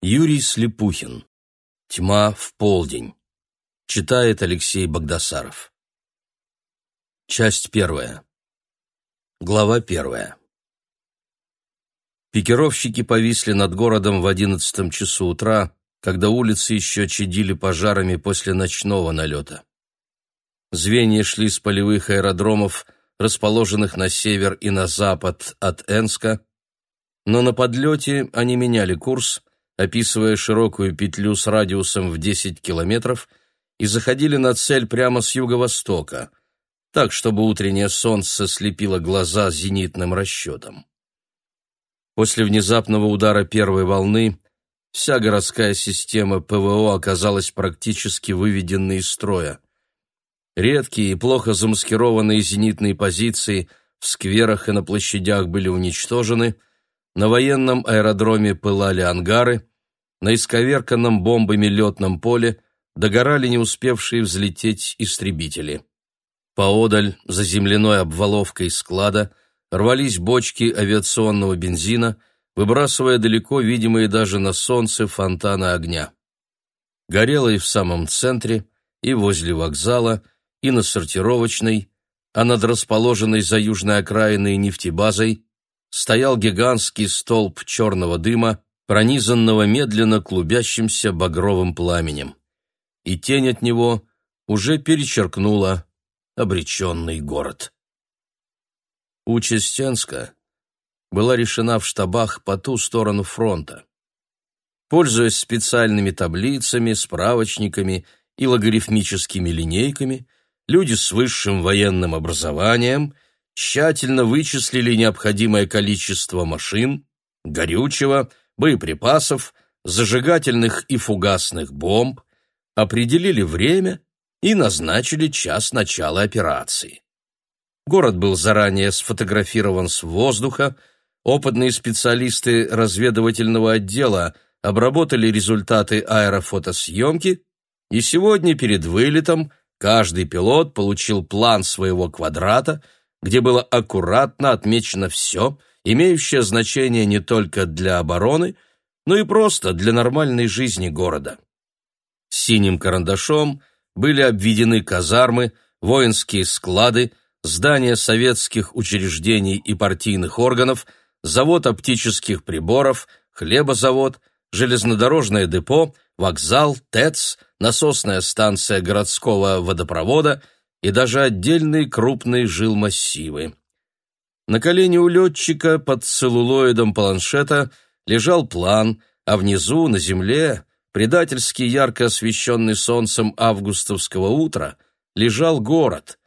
Юрий Слепухин. Тьма в полдень. Читает Алексей Богдасаров. Часть первая. Глава первая. Пикировщики повисли над городом в одиннадцатом часу утра, когда улицы еще чадили пожарами после ночного налета. Звенья шли с полевых аэродромов, расположенных на север и на запад от Энска, но на подлете они меняли курс, описывая широкую петлю с радиусом в 10 километров, и заходили на цель прямо с юго-востока, так, чтобы утреннее солнце слепило глаза зенитным расчетом. После внезапного удара первой волны вся городская система ПВО оказалась практически выведенной из строя. Редкие и плохо замаскированные зенитные позиции в скверах и на площадях были уничтожены, на военном аэродроме пылали ангары, на исковерканном бомбами летном поле догорали не успевшие взлететь истребители. Поодаль, за земляной обваловкой склада, рвались бочки авиационного бензина, выбрасывая далеко видимые даже на солнце фонтаны огня. Горело и в самом центре, и возле вокзала, и на сортировочной, а над расположенной за южной окраиной нефтебазой стоял гигантский столб черного дыма, пронизанного медленно клубящимся багровым пламенем. И тень от него уже перечеркнула обреченный город. Участь Энска была решена в штабах по ту сторону фронта. Пользуясь специальными таблицами, справочниками и логарифмическими линейками, люди с высшим военным образованием тщательно вычислили необходимое количество машин, горючего, боеприпасов, зажигательных и фугасных бомб, определили время и назначили час начала операции. Город был заранее сфотографирован с воздуха, опытные специалисты разведывательного отдела обработали результаты аэрофотосъемки, и сегодня перед вылетом каждый пилот получил план своего квадрата, где было аккуратно отмечено все, имеющее значение не только для обороны, но и просто для нормальной жизни города. Синим карандашом были обведены казармы, воинские склады, здания советских учреждений и партийных органов, завод оптических приборов, хлебозавод, железнодорожное депо, вокзал, ТЭЦ, насосная станция городского водопровода и даже отдельные крупные жилмассивы. На колене у летчика под целлулоидом планшета лежал план, а внизу, на земле, предательски ярко освещенный солнцем августовского утра, лежал город.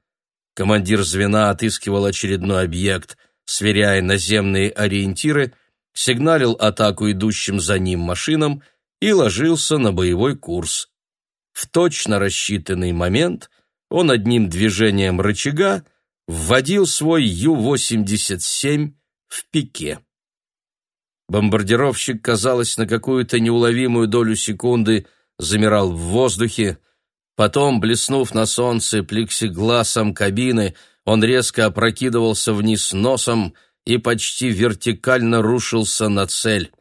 Командир звена отыскивал очередной объект, сверяя наземные ориентиры, сигналил атаку идущим за ним машинам и ложился на боевой курс. В точно рассчитанный момент он одним движением рычага вводил свой Ю-87 в пике. Бомбардировщик, казалось, на какую-то неуловимую долю секунды замирал в воздухе, потом, блеснув на солнце плексигласом кабины, он резко опрокидывался вниз носом и почти вертикально рушился на цель.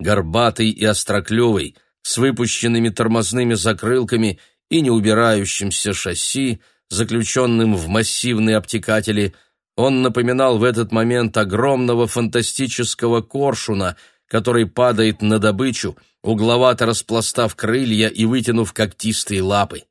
Горбатый и остроклювый, с выпущенными тормозными закрылками и неубирающимся шасси, заключенным в массивные обтекатели, он напоминал в этот момент огромного фантастического коршуна, который падает на добычу, угловато распластав крылья и вытянув когтистые лапы.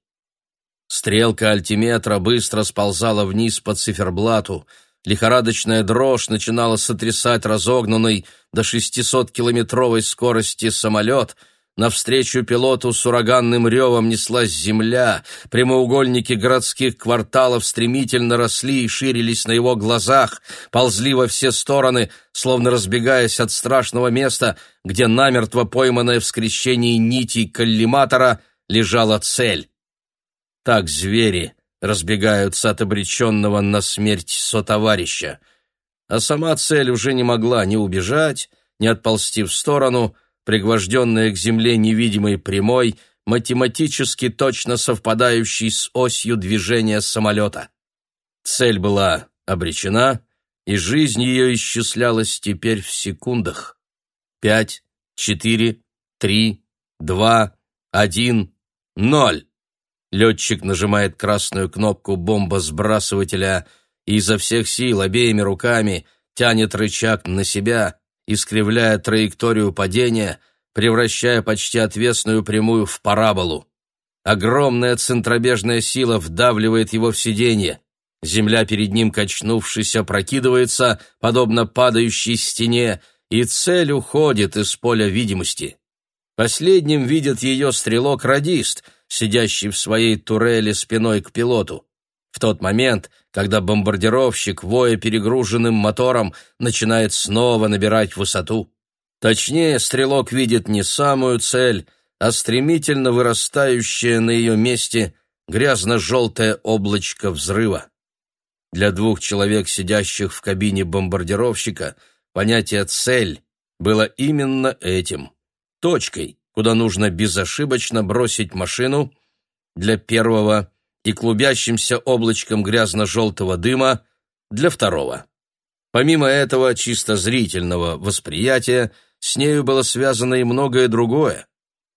Стрелка альтиметра быстро сползала вниз по циферблату, лихорадочная дрожь начинала сотрясать разогнанный до 600-километровой скорости самолет — Навстречу пилоту с ураганным ревом неслась земля, прямоугольники городских кварталов стремительно росли и ширились на его глазах, ползли во все стороны, словно разбегаясь от страшного места, где намертво пойманная в скрещении нитей коллиматора лежала цель. Так звери разбегаются от обреченного на смерть сотоварища. А сама цель уже не могла ни убежать, ни отползти в сторону — пригвожденная к земле невидимой прямой, математически точно совпадающей с осью движения самолета. Цель была обречена, и жизнь ее исчислялась теперь в секундах. Пять, четыре, три, два, один, ноль. Летчик нажимает красную кнопку бомбосбрасывателя и изо всех сил обеими руками тянет рычаг на себя, искривляя траекторию падения, превращая почти отвесную прямую в параболу. Огромная центробежная сила вдавливает его в сиденье. Земля перед ним, качнувшись, опрокидывается, подобно падающей стене, и цель уходит из поля видимости. Последним видит ее стрелок-радист, сидящий в своей турели спиной к пилоту. В тот момент, когда бомбардировщик, воя перегруженным мотором, начинает снова набирать высоту. Точнее, стрелок видит не самую цель, а стремительно вырастающее на ее месте грязно-желтое облачко взрыва. Для двух человек, сидящих в кабине бомбардировщика, понятие «цель» было именно этим – точкой, куда нужно безошибочно бросить машину для первого и клубящимся облачком грязно-желтого дыма для второго. Помимо этого чисто зрительного восприятия, с нею было связано и многое другое.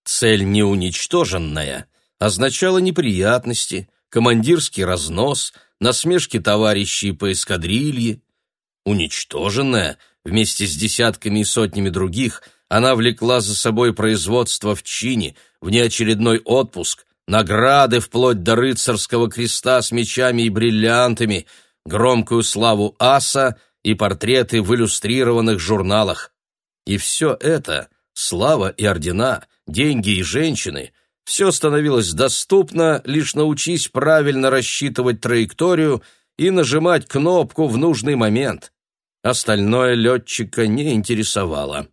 Цель неуничтоженная означала неприятности, командирский разнос, насмешки товарищей по эскадрилье. Уничтоженная, вместе с десятками и сотнями других, она влекла за собой производство в чине, внеочередной отпуск, награды вплоть до рыцарского креста с мечами и бриллиантами, громкую славу аса и портреты в иллюстрированных журналах. И все это — слава и ордена, деньги и женщины — все становилось доступно, лишь научись правильно рассчитывать траекторию и нажимать кнопку в нужный момент. Остальное летчика не интересовало.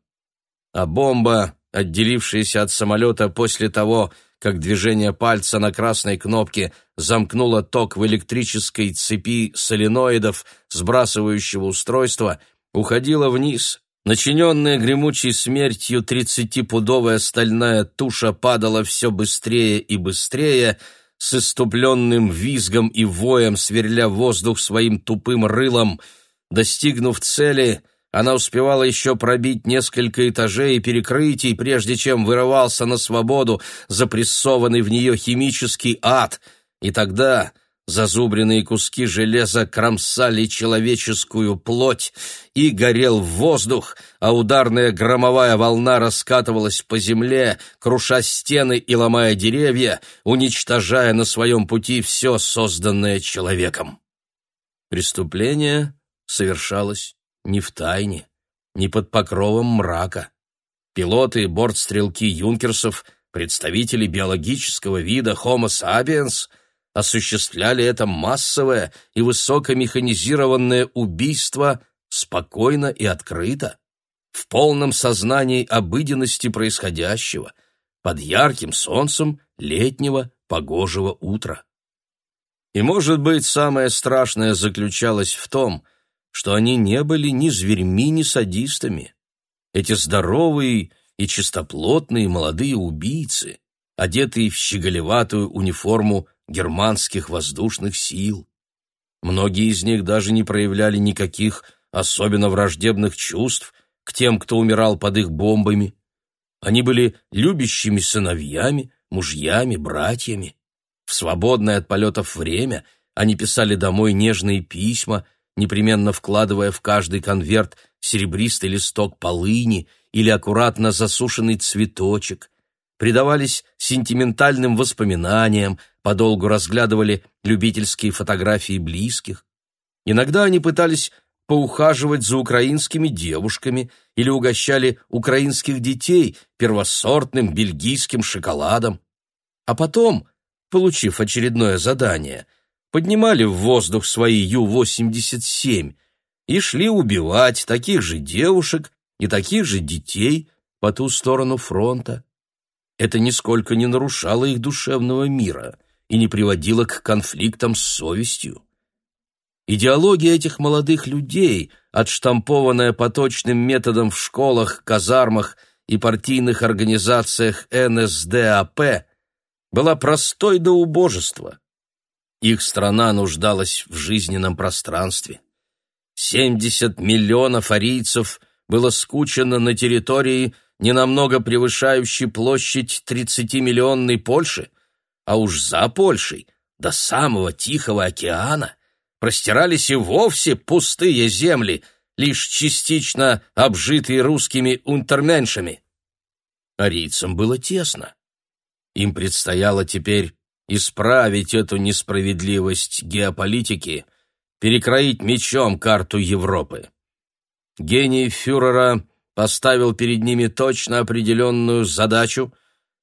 А бомба, отделившаяся от самолета после того, как движение пальца на красной кнопке замкнуло ток в электрической цепи соленоидов сбрасывающего устройства, уходила вниз. Начиненная гремучей смертью тридцатипудовая стальная туша падала все быстрее и быстрее, с иступленным визгом и воем сверля воздух своим тупым рылом. Достигнув цели, она успевала еще пробить несколько этажей и перекрытий, прежде чем вырывался на свободу запрессованный в нее химический ад, и тогда зазубренные куски железа кромсали человеческую плоть, и горел воздух, а ударная громовая волна раскатывалась по земле, круша стены и ломая деревья, уничтожая на своем пути все созданное человеком. Преступление совершалось не в тайне, не под покровом мрака. Пилоты и бортстрелки юнкерсов, представители биологического вида Homo sapiens, осуществляли это массовое и высокомеханизированное убийство спокойно и открыто, в полном сознании обыденности происходящего, под ярким солнцем летнего погожего утра. И, может быть, самое страшное заключалось в том, что они не были ни зверьми, ни садистами. Эти здоровые и чистоплотные молодые убийцы, одетые в щеголеватую униформу германских воздушных сил. Многие из них даже не проявляли никаких особенно враждебных чувств к тем, кто умирал под их бомбами. Они были любящими сыновьями, мужьями, братьями. В свободное от полетов время они писали домой нежные письма непременно вкладывая в каждый конверт серебристый листок полыни или аккуратно засушенный цветочек, предавались сентиментальным воспоминаниям, подолгу разглядывали любительские фотографии близких. Иногда они пытались поухаживать за украинскими девушками или угощали украинских детей первосортным бельгийским шоколадом. А потом, получив очередное задание – поднимали в воздух свои Ю-87 и шли убивать таких же девушек и таких же детей по ту сторону фронта. Это нисколько не нарушало их душевного мира и не приводило к конфликтам с совестью. Идеология этих молодых людей, отштампованная поточным методом в школах, казармах и партийных организациях НСДАП, была простой до убожества. Их страна нуждалась в жизненном пространстве. 70 миллионов арийцев было скучено на территории, ненамного превышающий площадь 30-миллионной Польши, а уж за Польшей, до самого Тихого океана, простирались и вовсе пустые земли, лишь частично обжитые русскими унтерменшами. Арийцам было тесно. Им предстояло теперь исправить эту несправедливость геополитики, перекроить мечом карту Европы. Гений фюрера поставил перед ними точно определенную задачу,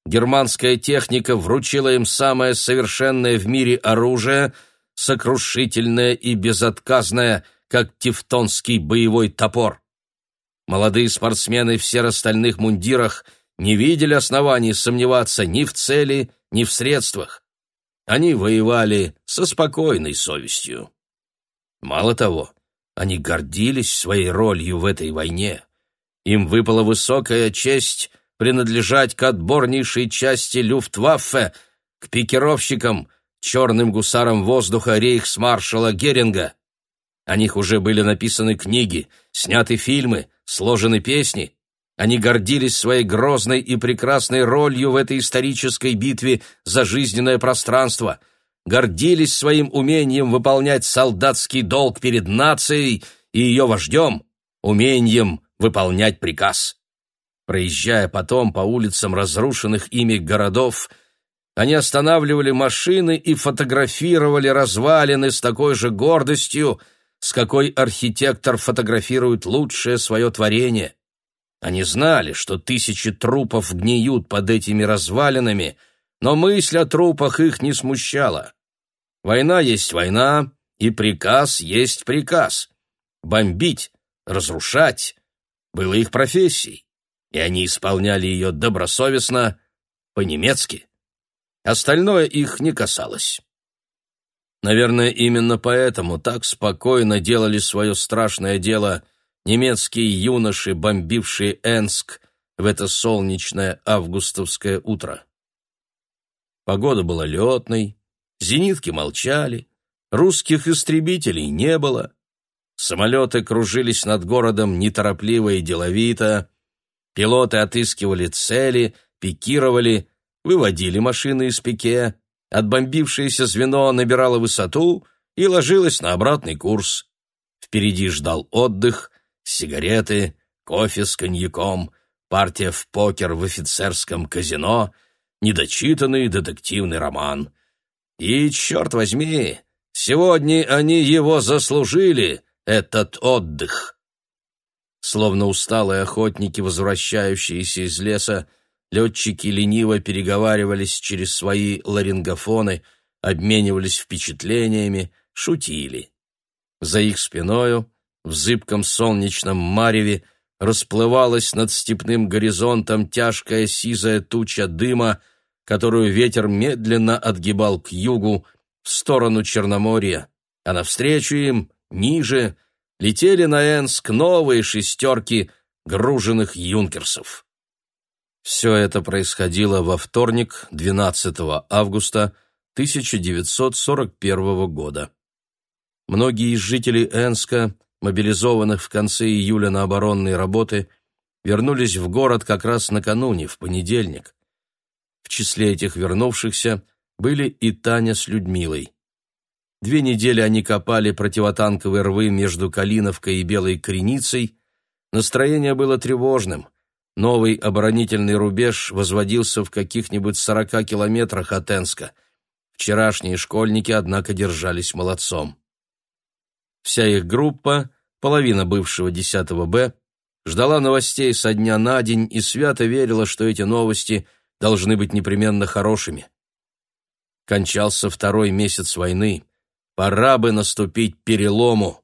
германская техника вручила им самое совершенное в мире оружие, сокрушительное и безотказное, как тевтонский боевой топор. Молодые спортсмены в серо-стальных мундирах не видели оснований сомневаться ни в цели, ни в средствах. Они воевали со спокойной совестью. Мало того, они гордились своей ролью в этой войне. Им выпала высокая честь принадлежать к отборнейшей части Люфтваффе, к пикировщикам, черным гусарам воздуха рейхсмаршала Геринга. О них уже были написаны книги, сняты фильмы, сложены песни. Они гордились своей грозной и прекрасной ролью в этой исторической битве за жизненное пространство, гордились своим умением выполнять солдатский долг перед нацией и ее вождем, умением выполнять приказ. Проезжая потом по улицам разрушенных ими городов, они останавливали машины и фотографировали развалины с такой же гордостью, с какой архитектор фотографирует лучшее свое творение. Они знали, что тысячи трупов гниют под этими развалинами, но мысль о трупах их не смущала. Война есть война, и приказ есть приказ. Бомбить, разрушать было их профессией, и они исполняли ее добросовестно, по-немецки. Остальное их не касалось. Наверное, именно поэтому так спокойно делали свое страшное дело немецкие юноши, бомбившие Энск в это солнечное августовское утро. Погода была летной, зенитки молчали, русских истребителей не было, Самолеты кружились над городом неторопливо и деловито, пилоты отыскивали цели, пикировали, выводили машины из пике, отбомбившееся звено набирало высоту и ложилось на обратный курс. Впереди ждал отдых, сигареты, кофе с коньяком, партия в покер в офицерском казино, недочитанный детективный роман. И, черт возьми, сегодня они его заслужили — этот отдых. Словно усталые охотники, возвращающиеся из леса, летчики лениво переговаривались через свои ларингофоны, обменивались впечатлениями, шутили. За их спиною, в зыбком солнечном мареве, расплывалась над степным горизонтом тяжкая сизая туча дыма, которую ветер медленно отгибал к югу, в сторону Черноморья, а навстречу им ниже летели на Энск новые шестерки груженных юнкерсов. Все это происходило во вторник, 12 августа 1941 года. Многие из жителей Энска, мобилизованных в конце июля на оборонные работы, вернулись в город как раз накануне, в понедельник. В числе этих вернувшихся были и Таня с Людмилой. Две недели они копали противотанковые рвы между Калиновкой и Белой Креницей. Настроение было тревожным. Новый оборонительный рубеж возводился в каких-нибудь сорока километрах от Энска. Вчерашние школьники, однако, держались молодцом. Вся их группа, половина бывшего 10 Б, ждала новостей со дня на день и свято верила, что эти новости должны быть непременно хорошими. Кончался второй месяц войны. Пора бы наступить перелому.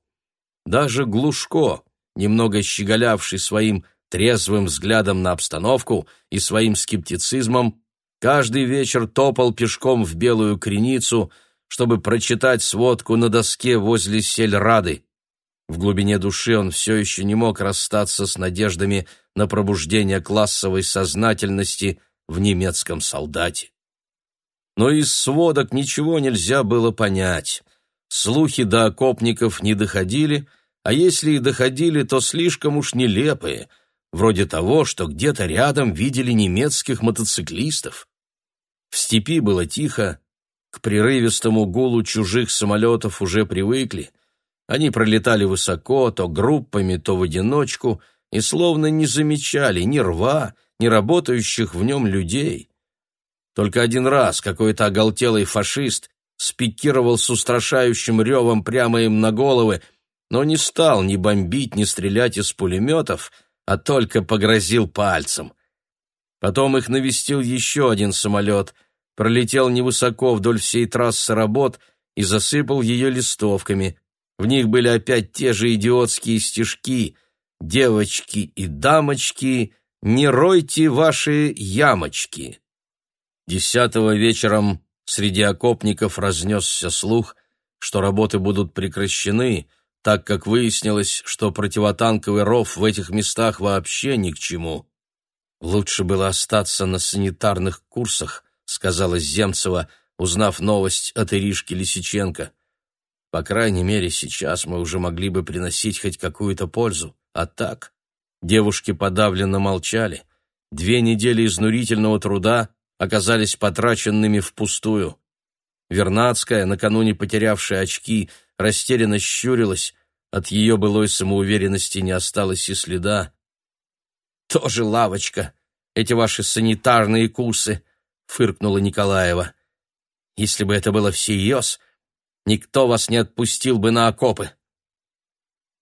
Даже Глушко, немного щеголявший своим трезвым взглядом на обстановку и своим скептицизмом, каждый вечер топал пешком в белую креницу, чтобы прочитать сводку на доске возле сельрады. В глубине души он все еще не мог расстаться с надеждами на пробуждение классовой сознательности в немецком солдате. Но из сводок ничего нельзя было понять. Слухи до окопников не доходили, а если и доходили, то слишком уж нелепые. вроде того, что где-то рядом видели немецких мотоциклистов. В степи было тихо, к прерывистому гулу чужих самолетов уже привыкли. Они пролетали высоко, то группами, то в одиночку, и словно не замечали ни рва, ни работающих в нем людей. Только один раз какой-то оголтелый фашист спикировал с устрашающим ревом прямо им на головы, но не стал ни бомбить, ни стрелять из пулеметов, а только погрозил пальцем. Потом их навестил еще один самолет, пролетел невысоко вдоль всей трассы работ и засыпал ее листовками. В них были опять те же идиотские стишки «Девочки и дамочки, не ройте ваши ямочки». Десятого вечером среди окопников разнесся слух, что работы будут прекращены, так как выяснилось, что противотанковый ров в этих местах вообще ни к чему. «Лучше было остаться на санитарных курсах», — сказала Земцева, узнав новость от Иришки Лисиченко. «По крайней мере, сейчас мы уже могли бы приносить хоть какую-то пользу. А так...» Девушки подавленно молчали. Две недели изнурительного труда оказались потраченными впустую. Вернадская, накануне потерявшая очки, растерянно щурилась, от ее былой самоуверенности не осталось и следа. «Тоже лавочка, эти ваши санитарные курсы», — фыркнула Николаева. «Если бы это было всерьез, никто вас не отпустил бы на окопы».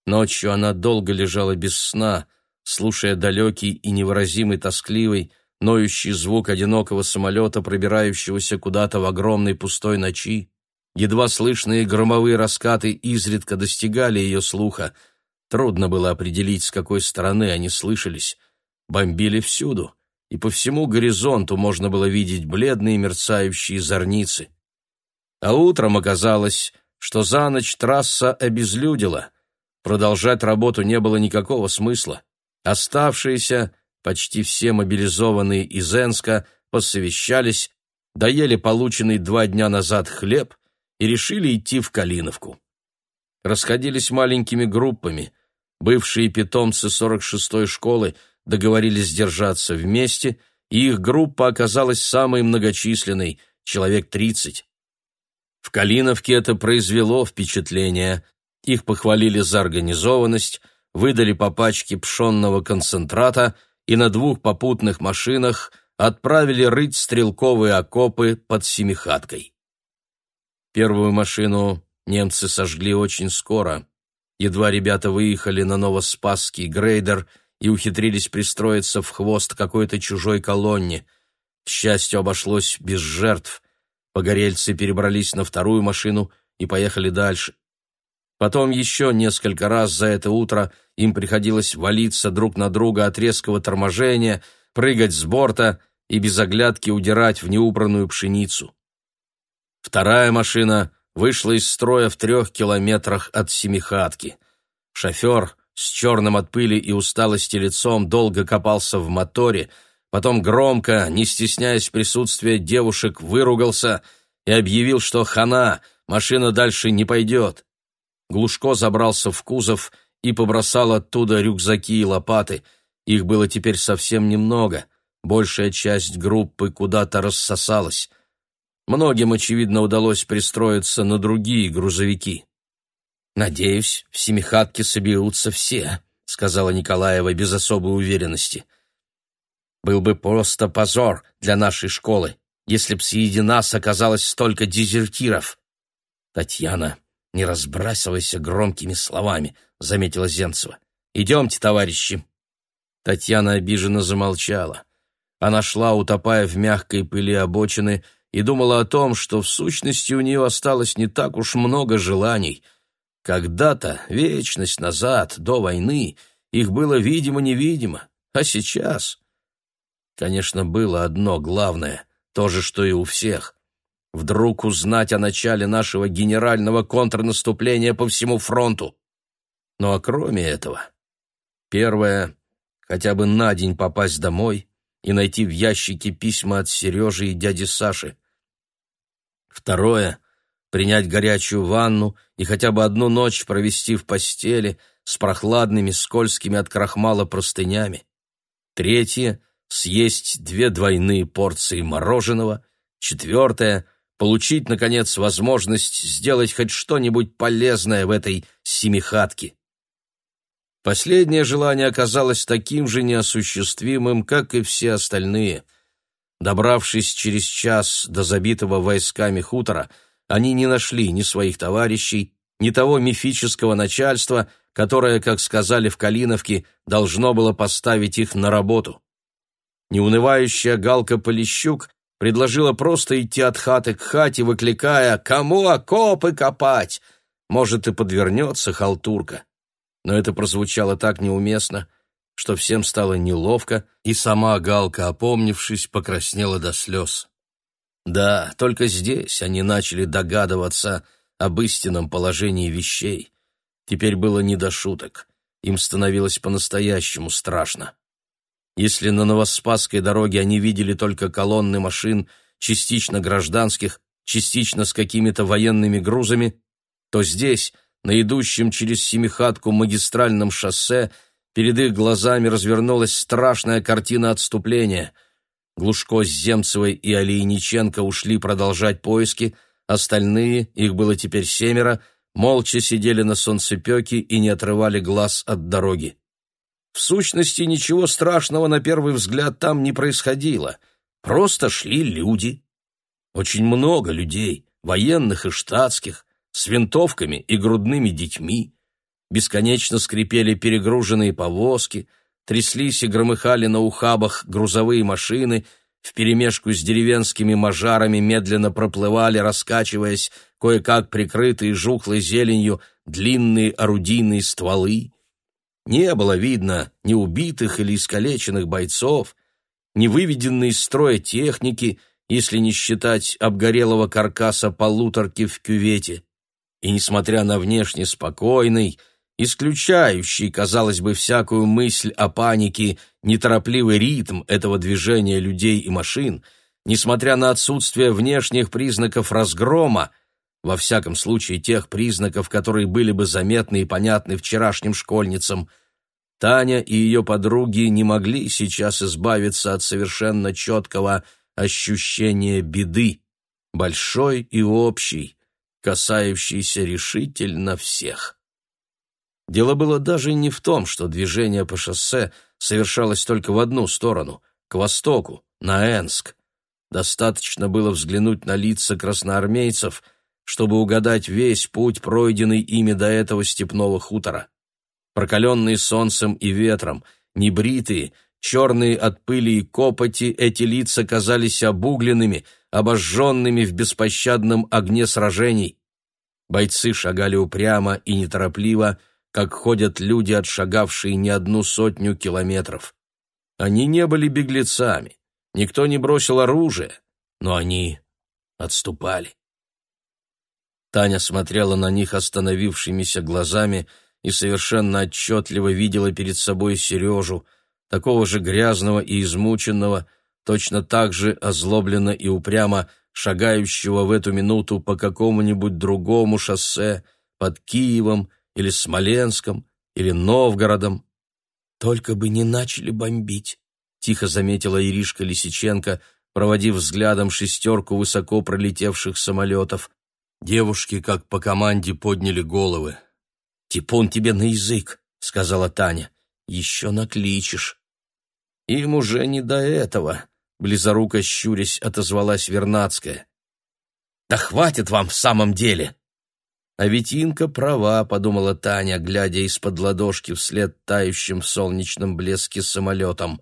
Ночью она долго лежала без сна, слушая далекий и невыразимый тоскливый, ноющий звук одинокого самолета, пробирающегося куда-то в огромной пустой ночи. Едва слышные громовые раскаты изредка достигали ее слуха. Трудно было определить, с какой стороны они слышались. Бомбили всюду, и по всему горизонту можно было видеть бледные мерцающие зорницы. А утром оказалось, что за ночь трасса обезлюдила. Продолжать работу не было никакого смысла. Оставшиеся Почти все мобилизованные из Энска посовещались, доели полученный два дня назад хлеб и решили идти в Калиновку. Расходились маленькими группами. Бывшие питомцы 46-й школы договорились держаться вместе, и их группа оказалась самой многочисленной, человек 30. В Калиновке это произвело впечатление. Их похвалили за организованность, выдали по пачке пшенного концентрата – и на двух попутных машинах отправили рыть стрелковые окопы под Семихаткой. Первую машину немцы сожгли очень скоро. Едва ребята выехали на Новоспасский грейдер и ухитрились пристроиться в хвост какой-то чужой колонне. К счастью, обошлось без жертв. Погорельцы перебрались на вторую машину и поехали дальше. Потом еще несколько раз за это утро им приходилось валиться друг на друга от резкого торможения, прыгать с борта и без оглядки удирать в неубранную пшеницу. Вторая машина вышла из строя в трех километрах от Семихатки. Шофер с черным от пыли и усталости лицом долго копался в моторе, потом громко, не стесняясь присутствия девушек, выругался и объявил, что хана, машина дальше не пойдет. Глушко забрался в кузов и побросал оттуда рюкзаки и лопаты. Их было теперь совсем немного. Большая часть группы куда-то рассосалась. Многим, очевидно, удалось пристроиться на другие грузовики. «Надеюсь, в Семихатке соберутся все», — сказала Николаева без особой уверенности. «Был бы просто позор для нашей школы, если б среди нас оказалось столько дезертиров». «Татьяна, «Не разбрасывайся громкими словами», — заметила Зенцева. «Идемте, товарищи». Татьяна обиженно замолчала. Она шла, утопая в мягкой пыли обочины, и думала о том, что в сущности у нее осталось не так уж много желаний. Когда-то, вечность назад, до войны, их было видимо-невидимо, а сейчас... Конечно, было одно главное, то же, что и у всех вдруг узнать о начале нашего генерального контрнаступления по всему фронту. Ну а кроме этого, первое — хотя бы на день попасть домой и найти в ящике письма от Сережи и дяди Саши. Второе — принять горячую ванну и хотя бы одну ночь провести в постели с прохладными, скользкими от крахмала простынями. Третье — съесть две двойные порции мороженого. Четвертое — получить, наконец, возможность сделать хоть что-нибудь полезное в этой семихатке. Последнее желание оказалось таким же неосуществимым, как и все остальные. Добравшись через час до забитого войсками хутора, они не нашли ни своих товарищей, ни того мифического начальства, которое, как сказали в Калиновке, должно было поставить их на работу. Неунывающая Галка Полищук предложила просто идти от хаты к хате, выкликая «Кому окопы копать?» Может, и подвернется халтурка. Но это прозвучало так неуместно, что всем стало неловко, и сама Галка, опомнившись, покраснела до слез. Да, только здесь они начали догадываться об истинном положении вещей. Теперь было не до шуток. Им становилось по-настоящему страшно. Если на Новоспасской дороге они видели только колонны машин, частично гражданских, частично с какими-то военными грузами, то здесь, на идущем через Семихатку магистральном шоссе, перед их глазами развернулась страшная картина отступления. Глушко с Земцевой и Алейниченко ушли продолжать поиски, остальные, их было теперь семеро, молча сидели на солнцепеке и не отрывали глаз от дороги. В сущности, ничего страшного на первый взгляд там не происходило. Просто шли люди. Очень много людей, военных и штатских, с винтовками и грудными детьми. Бесконечно скрипели перегруженные повозки, тряслись и громыхали на ухабах грузовые машины, вперемешку с деревенскими мажарами медленно проплывали, раскачиваясь, кое-как прикрытые жухлой зеленью, длинные орудийные стволы. Не было видно ни убитых или искалеченных бойцов, ни выведенной из строя техники, если не считать обгорелого каркаса полуторки в кювете. И несмотря на внешне спокойный, исключающий, казалось бы, всякую мысль о панике, неторопливый ритм этого движения людей и машин, несмотря на отсутствие внешних признаков разгрома, во всяком случае тех признаков, которые были бы заметны и понятны вчерашним школьницам. Таня и ее подруги не могли сейчас избавиться от совершенно четкого ощущения беды, большой и общей, касающейся решительно всех. Дело было даже не в том, что движение по шоссе совершалось только в одну сторону, к востоку, на Энск. Достаточно было взглянуть на лица красноармейцев – чтобы угадать весь путь, пройденный ими до этого степного хутора. Прокаленные солнцем и ветром, небритые, черные от пыли и копоти, эти лица казались обугленными, обожженными в беспощадном огне сражений. Бойцы шагали упрямо и неторопливо, как ходят люди, отшагавшие не одну сотню километров. Они не были беглецами, никто не бросил оружие, но они отступали. Таня смотрела на них остановившимися глазами и совершенно отчетливо видела перед собой Сережу, такого же грязного и измученного, точно так же озлобленно и упрямо шагающего в эту минуту по какому-нибудь другому шоссе под Киевом или Смоленском или Новгородом. «Только бы не начали бомбить», — тихо заметила Иришка Лисиченко, проводив взглядом шестерку высоко пролетевших самолетов. Девушки, как по команде, подняли головы. «Типун тебе на язык», — сказала Таня. «Еще накличешь». «Им уже не до этого», — близоруко щурясь отозвалась Вернадская. «Да хватит вам в самом деле!» «А ведь Инка права», — подумала Таня, глядя из-под ладошки вслед тающим в солнечном блеске самолетом.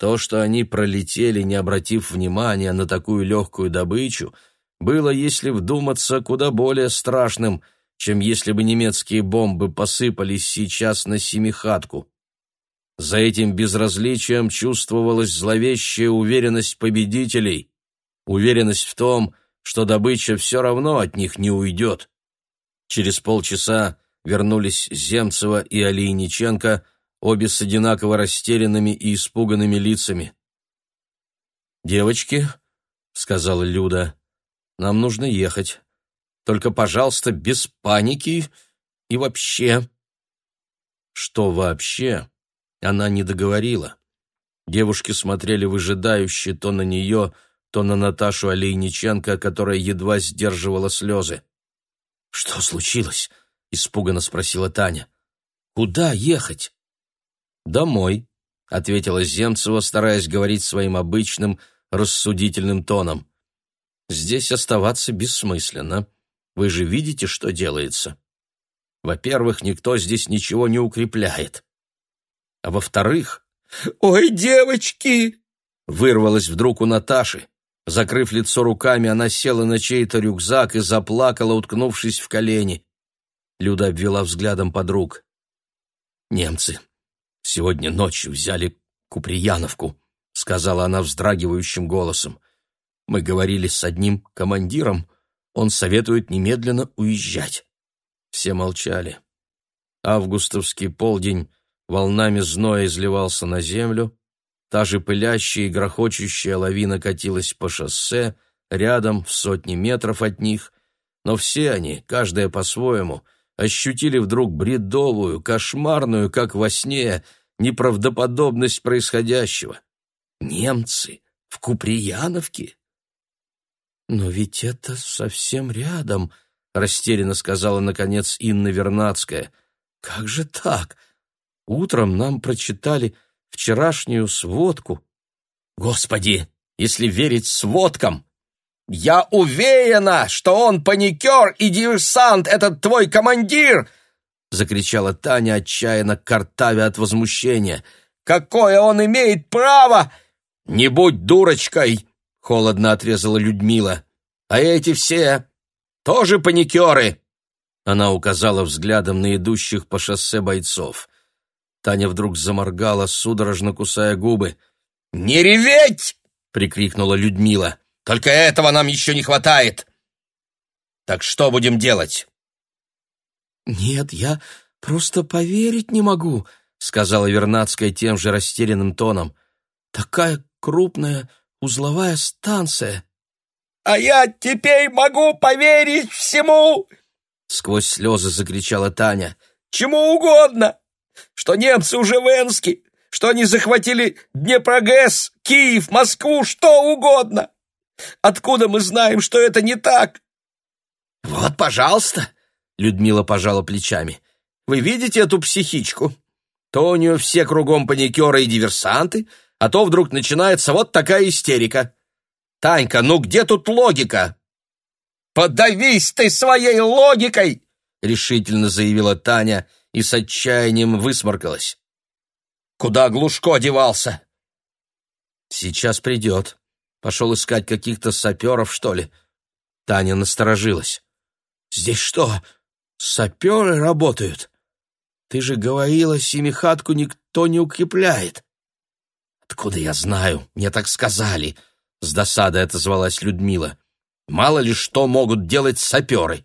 То, что они пролетели, не обратив внимания на такую легкую добычу — было, если вдуматься, куда более страшным, чем если бы немецкие бомбы посыпались сейчас на семихатку. За этим безразличием чувствовалась зловещая уверенность победителей, уверенность в том, что добыча все равно от них не уйдет. Через полчаса вернулись Земцева и Алейниченко, обе с одинаково растерянными и испуганными лицами. «Девочки», — сказала Люда, нам нужно ехать. Только, пожалуйста, без паники и вообще...» Что вообще, она не договорила. Девушки смотрели выжидающе то на нее, то на Наташу Олейниченко, которая едва сдерживала слезы. «Что случилось?» — испуганно спросила Таня. «Куда ехать?» «Домой», — ответила Земцева, стараясь говорить своим обычным, рассудительным тоном. «Здесь оставаться бессмысленно. Вы же видите, что делается. Во-первых, никто здесь ничего не укрепляет. А во-вторых... «Ой, девочки!» Вырвалось вдруг у Наташи. Закрыв лицо руками, она села на чей-то рюкзак и заплакала, уткнувшись в колени. Люда обвела взглядом подруг. «Немцы сегодня ночью взяли Куприяновку», — сказала она вздрагивающим голосом. «Мы говорили с одним командиром, он советует немедленно уезжать». Все молчали. Августовский полдень волнами зноя изливался на землю, та же пылящая и грохочущая лавина катилась по шоссе, рядом, в сотни метров от них, но все они, каждая по-своему, ощутили вдруг бредовую, кошмарную, как во сне, неправдоподобность происходящего. Немцы в Куприяновке? Но ведь это совсем рядом, — растерянно сказала, наконец, Инна Вернадская. «Как же так? Утром нам прочитали вчерашнюю сводку». «Господи, если верить сводкам!» «Я уверена, что он паникер и диверсант, этот твой командир!» — закричала Таня, отчаянно картавя от возмущения. «Какое он имеет право!» «Не будь дурочкой!» — холодно отрезала Людмила. «А эти все тоже паникеры!» Она указала взглядом на идущих по шоссе бойцов. Таня вдруг заморгала, судорожно кусая губы. «Не реветь!» — прикрикнула Людмила. «Только этого нам еще не хватает!» «Так что будем делать?» «Нет, я просто поверить не могу», — сказала Вернадская тем же растерянным тоном. «Такая крупная узловая станция. А я теперь могу поверить всему!» Сквозь слезы закричала Таня. «Чему угодно! Что немцы уже в Энске, что они захватили Днепрогэс, Киев, Москву, что угодно! Откуда мы знаем, что это не так?» «Вот, пожалуйста!» — Людмила пожала плечами. «Вы видите эту психичку? То у нее все кругом паникеры и диверсанты, а то вдруг начинается вот такая истерика. Танька, ну где тут логика? Подавись ты своей логикой, решительно заявила Таня и с отчаянием высморкалась. Куда Глушко девался? Сейчас придет. Пошел искать каких-то саперов, что ли? Таня насторожилась. Здесь что, саперы работают? Ты же говорила, семихатку никто не укрепляет. Откуда я знаю? Мне так сказали. — с досадой отозвалась Людмила. «Мало ли что могут делать саперы.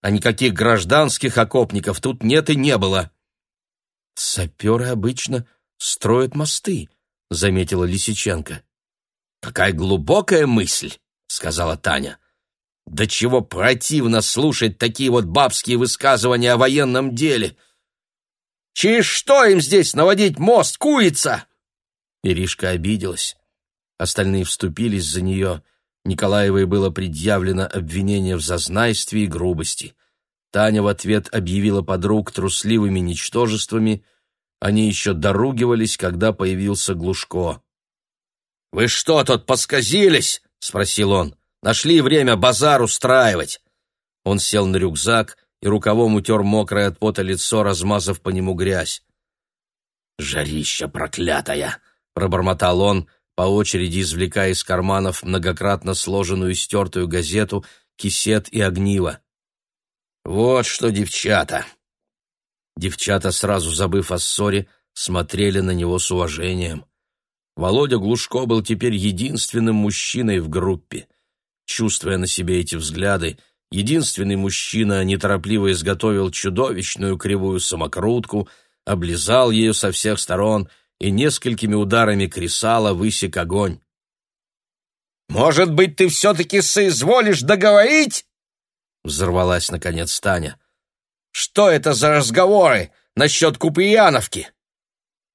А никаких гражданских окопников тут нет и не было». «Саперы обычно строят мосты», — заметила Лисиченко. «Какая глубокая мысль», — сказала Таня. «Да чего противно слушать такие вот бабские высказывания о военном деле!» «Через что им здесь наводить мост, курица?» Иришка обиделась. Остальные вступились за нее. Николаевой было предъявлено обвинение в зазнайстве и грубости. Таня в ответ объявила подруг трусливыми ничтожествами. Они еще доругивались, когда появился Глушко. «Вы что тут посказились?» — спросил он. «Нашли время базар устраивать». Он сел на рюкзак и рукавом утер мокрое от пота лицо, размазав по нему грязь. «Жарища проклятая!» — пробормотал он, по очереди извлекая из карманов многократно сложенную стертую газету, кисет и огниво. «Вот что, девчата!» Девчата, сразу забыв о ссоре, смотрели на него с уважением. Володя Глушко был теперь единственным мужчиной в группе. Чувствуя на себе эти взгляды, единственный мужчина неторопливо изготовил чудовищную кривую самокрутку, облизал ее со всех сторон — и несколькими ударами кресала высек огонь. «Может быть, ты все-таки соизволишь договорить?» Взорвалась, наконец, Таня. «Что это за разговоры насчет Куприяновки?»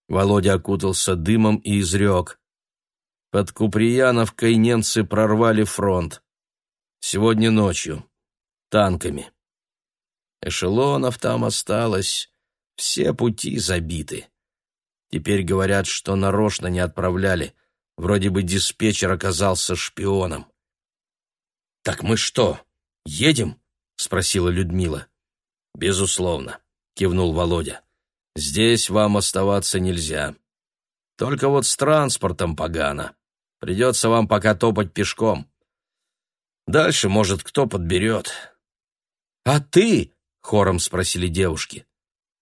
Володя окутался дымом и изрек. Под Куприяновкой немцы прорвали фронт. Сегодня ночью. Танками. Эшелонов там осталось. Все пути забиты. Теперь говорят, что нарочно не отправляли. Вроде бы диспетчер оказался шпионом. «Так мы что, едем?» — спросила Людмила. «Безусловно», — кивнул Володя. «Здесь вам оставаться нельзя. Только вот с транспортом погано. Придется вам пока топать пешком. Дальше, может, кто подберет». «А ты?» — хором спросили девушки.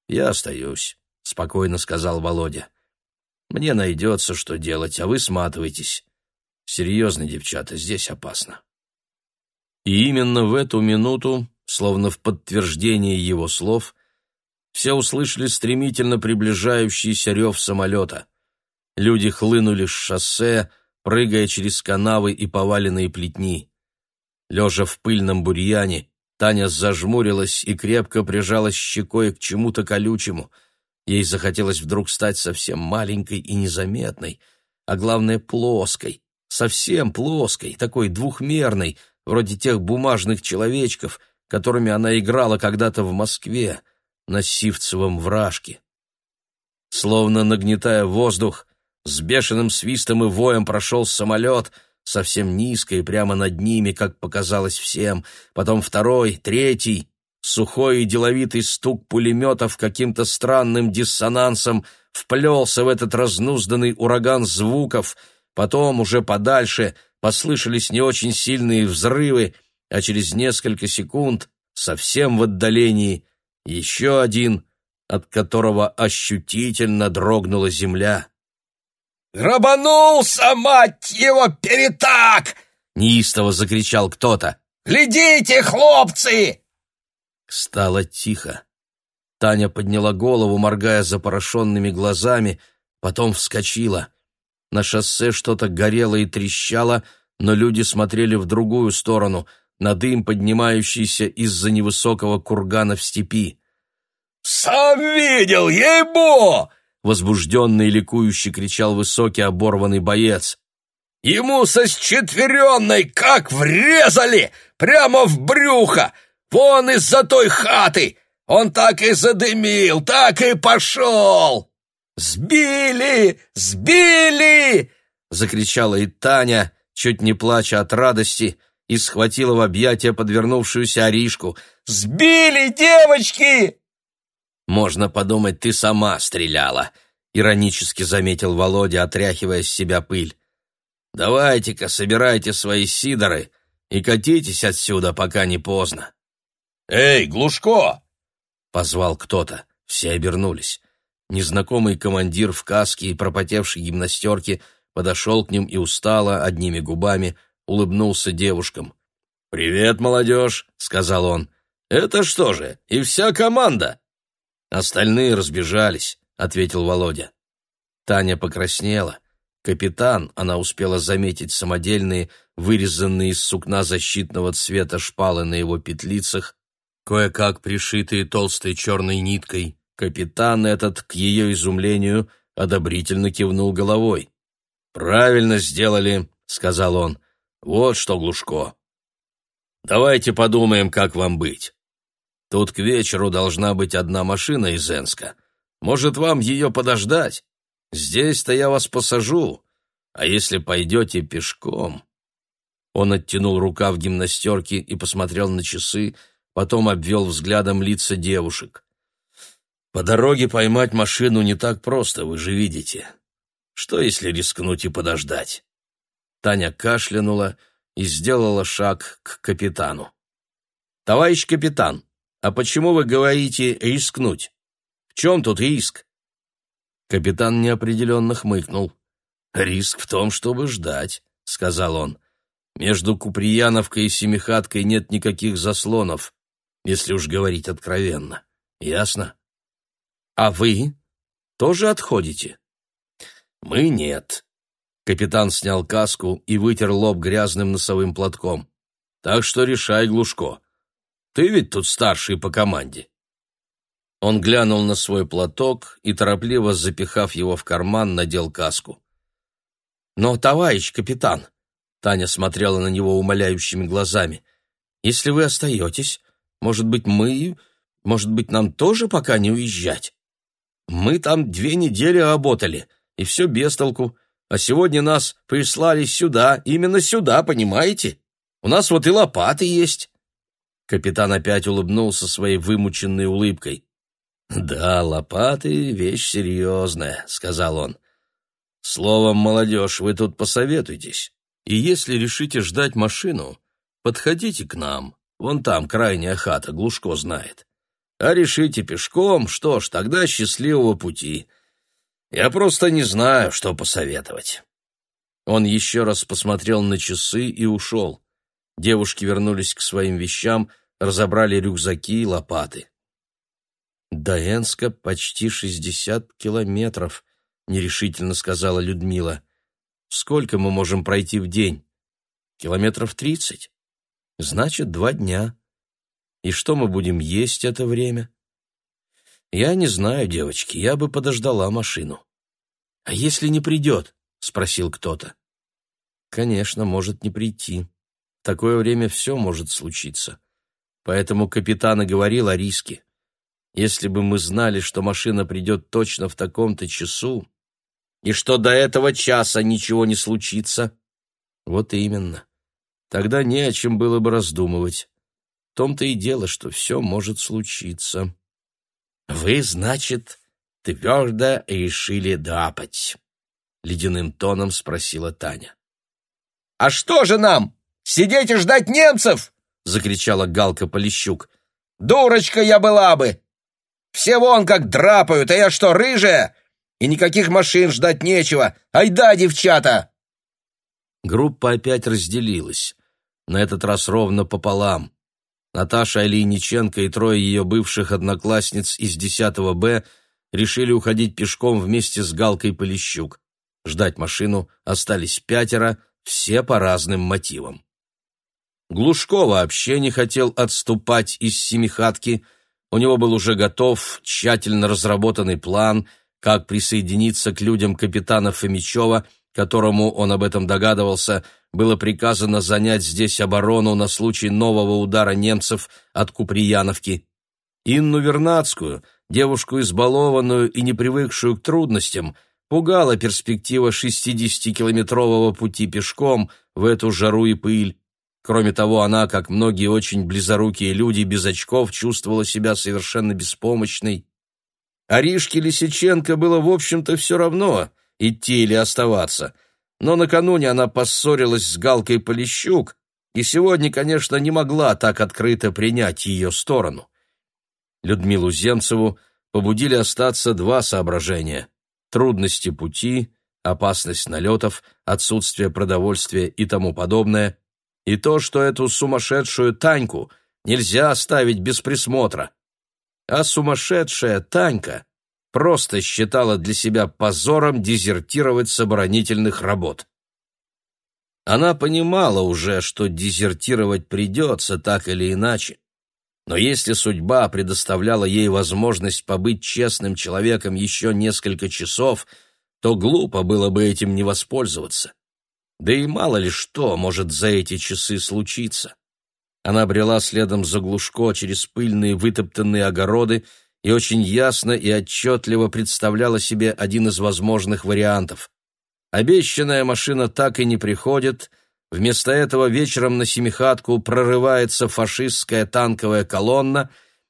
«Я остаюсь», — спокойно сказал Володя. «Мне найдется, что делать, а вы сматывайтесь. Серьезно, девчата, здесь опасно». И именно в эту минуту, словно в подтверждение его слов, все услышали стремительно приближающийся рев самолета. Люди хлынули с шоссе, прыгая через канавы и поваленные плетни. Лежа в пыльном бурьяне, Таня зажмурилась и крепко прижалась щекой к чему-то колючему. Ей захотелось вдруг стать совсем маленькой и незаметной, а главное плоской, совсем плоской, такой двухмерной, вроде тех бумажных человечков, которыми она играла когда-то в Москве, на Сивцевом вражке. Словно нагнетая воздух, с бешеным свистом и воем прошел самолет, совсем низко и прямо над ними, как показалось всем, потом второй, третий, сухой и деловитый стук пулеметов каким-то странным диссонансом вплелся в этот разнузданный ураган звуков, потом уже подальше — послышались не очень сильные взрывы, а через несколько секунд, совсем в отдалении, еще один, от которого ощутительно дрогнула земля. «Грабанулся, мать его, перетак!» — неистово закричал кто-то. «Глядите, хлопцы!» Стало тихо. Таня подняла голову, моргая запорошенными глазами, потом вскочила. На шоссе что-то горело и трещало, но люди смотрели в другую сторону, на дым, поднимающийся из-за невысокого кургана в степи. «Сам видел, ей-бо!» — возбужденный и ликующий кричал высокий оборванный боец. «Ему со счетверенной как врезали! Прямо в брюхо! Вон из-за той хаты! Он так и задымил, так и пошел!» «Сбили! Сбили!» — закричала и Таня, чуть не плача от радости, и схватила в объятия подвернувшуюся Аришку. «Сбили, девочки!» «Можно подумать, ты сама стреляла», — иронически заметил Володя, отряхивая с себя пыль. «Давайте-ка, собирайте свои сидоры и катитесь отсюда, пока не поздно». «Эй, Глушко!» — позвал кто-то. Все обернулись. Незнакомый командир в каске и пропотевшей гимнастерке подошел к ним и устало, одними губами, улыбнулся девушкам. «Привет, молодежь!» — сказал он. «Это что же, и вся команда?» «Остальные разбежались», — ответил Володя. Таня покраснела. Капитан, она успела заметить самодельные, вырезанные из сукна защитного цвета шпалы на его петлицах, кое-как пришитые толстой черной ниткой. Капитан этот, к ее изумлению, одобрительно кивнул головой. «Правильно сделали», — сказал он. «Вот что, Глушко. Давайте подумаем, как вам быть. Тут к вечеру должна быть одна машина из Энска. Может, вам ее подождать? Здесь-то я вас посажу. А если пойдете пешком...» Он оттянул рукав гимнастерки и посмотрел на часы, потом обвел взглядом лица девушек. «По дороге поймать машину не так просто, вы же видите. Что, если рискнуть и подождать? Таня кашлянула и сделала шаг к капитану. «Товарищ капитан, а почему вы говорите «рискнуть»? В чем тут риск?» Капитан неопределенно хмыкнул. «Риск в том, чтобы ждать», — сказал он. «Между Куприяновкой и Семихаткой нет никаких заслонов, если уж говорить откровенно. Ясно?» «А вы тоже отходите?» Мы нет. Капитан снял каску и вытер лоб грязным носовым платком. Так что решай, Глушко. Ты ведь тут старший по команде. Он глянул на свой платок и, торопливо запихав его в карман, надел каску. «Но, товарищ капитан», — Таня смотрела на него умоляющими глазами, «если вы остаетесь, может быть, мы, может быть, нам тоже пока не уезжать? Мы там две недели работали, и все без толку, а сегодня нас прислали сюда, именно сюда, понимаете? У нас вот и лопаты есть». Капитан опять улыбнулся своей вымученной улыбкой. «Да, лопаты — вещь серьезная», — сказал он. «Словом, молодежь, вы тут посоветуйтесь. И если решите ждать машину, подходите к нам. Вон там крайняя хата, Глушко знает. А решите пешком, что ж, тогда счастливого пути. Я просто не знаю, что посоветовать». Он еще раз посмотрел на часы и ушел. Девушки вернулись к своим вещам, разобрали рюкзаки и лопаты. «До Энска почти шестьдесят километров», — нерешительно сказала Людмила. «Сколько мы можем пройти в день?» «Километров тридцать. Значит, два дня. И что мы будем есть это время?» «Я не знаю, девочки, я бы подождала машину». «А если не придет?» — спросил кто-то. «Конечно, может не прийти. В такое время все может случиться. Поэтому капитан и говорил о риске. Если бы мы знали, что машина придет точно в таком-то часу, и что до этого часа ничего не случится. Вот именно. Тогда не о чем было бы раздумывать. В том-то и дело, что все может случиться. Вы, значит, твердо решили драпать? Ледяным тоном спросила Таня. «А что же нам? Сидеть и ждать немцев?» — закричала Галка Полищук. «Дурочка я была бы! Все вон как драпают, а я что, рыжая? И никаких машин ждать нечего. Айда, девчата!» Группа опять разделилась. На этот раз ровно пополам. Наташа Алийниченко и трое ее бывших одноклассниц из 10 Б решили уходить пешком вместе с Галкой Полищук. Ждать машину остались пятеро, все по разным мотивам. Глушко вообще не хотел отступать из Семихатки – у него был уже готов тщательно разработанный план, как присоединиться к людям капитана Фомичева, которому он об этом догадывался, было приказано занять здесь оборону на случай нового удара немцев от Куприяновки. Инну Вернадскую, девушку избалованную и не привыкшую к трудностям, пугала перспектива 60-километрового пути пешком в эту жару и пыль. Кроме того, она, как многие очень близорукие люди без очков, чувствовала себя совершенно беспомощной. Аришке Лисиченко было, в общем-то, все равно, идти или оставаться. Но накануне она поссорилась с Галкой Полищук, и сегодня, конечно, не могла так открыто принять ее сторону. Людмилу Земцеву побудили остаться два соображения – трудности пути, опасность налетов, отсутствие продовольствия и тому подобное – и то, что эту сумасшедшую Таньку нельзя оставить без присмотра. А сумасшедшая Танька просто считала для себя позором дезертировать с оборонительных работ. Она понимала уже, что дезертировать придется так или иначе. Но если судьба предоставляла ей возможность побыть честным человеком еще несколько часов, то глупо было бы этим не воспользоваться. Да и мало ли что может за эти часы случиться. Она брела следом за Глушко через пыльные вытоптанные огороды и очень ясно и отчетливо представляла себе один из возможных вариантов. Обещанная машина так и не приходит, вместо этого вечером на Семихатку прорывается фашистская танковая колонна,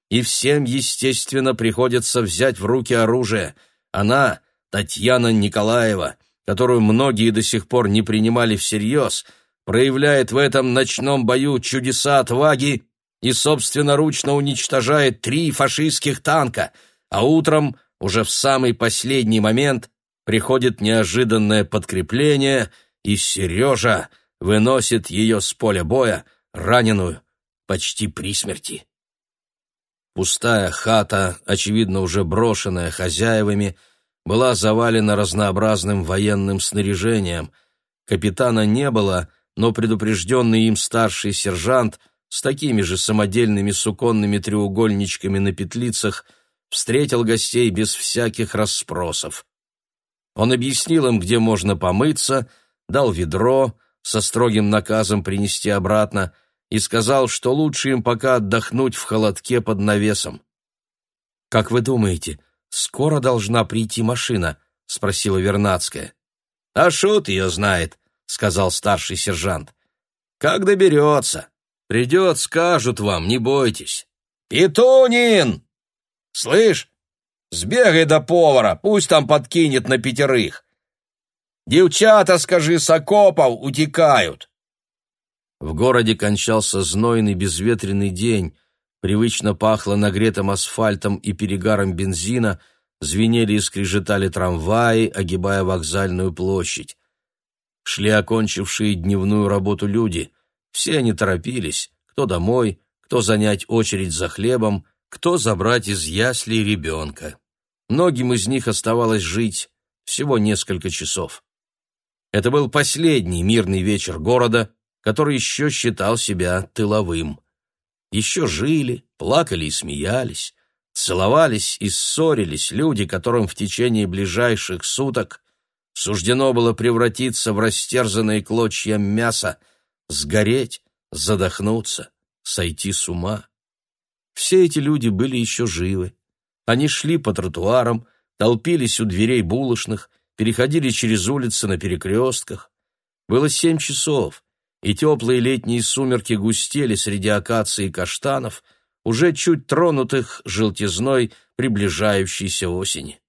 и всем, естественно, приходится взять в руки оружие. Она, Татьяна Николаева, которую многие до сих пор не принимали всерьез, проявляет в этом ночном бою чудеса отваги и собственноручно уничтожает три фашистских танка, а утром, уже в самый последний момент, приходит неожиданное подкрепление, и Сережа выносит ее с поля боя, раненую, почти при смерти. Пустая хата, очевидно уже брошенная хозяевами, была завалена разнообразным военным снаряжением. Капитана не было, но предупрежденный им старший сержант с такими же самодельными суконными треугольничками на петлицах встретил гостей без всяких расспросов. Он объяснил им, где можно помыться, дал ведро со строгим наказом принести обратно и сказал, что лучше им пока отдохнуть в холодке под навесом. «Как вы думаете, скоро должна прийти машина?» — спросила Вернадская. «А шут ее знает», — сказал старший сержант. «Как доберется? Придет, скажут вам, не бойтесь». «Петунин! Слышь, сбегай до повара, пусть там подкинет на пятерых. Девчата, скажи, с окопов утекают». В городе кончался знойный безветренный день, привычно пахло нагретым асфальтом и перегаром бензина, звенели и скрежетали трамваи, огибая вокзальную площадь. Шли окончившие дневную работу люди. Все они торопились, кто домой, кто занять очередь за хлебом, кто забрать из яслей ребенка. Многим из них оставалось жить всего несколько часов. Это был последний мирный вечер города, который еще считал себя тыловым. Еще жили, плакали и смеялись, целовались и ссорились люди, которым в течение ближайших суток суждено было превратиться в растерзанные клочья мяса, сгореть, задохнуться, сойти с ума. Все эти люди были еще живы. Они шли по тротуарам, толпились у дверей булочных, переходили через улицы на перекрестках. Было семь часов, и теплые летние сумерки густели среди акаций и каштанов, уже чуть тронутых желтизной приближающейся осени.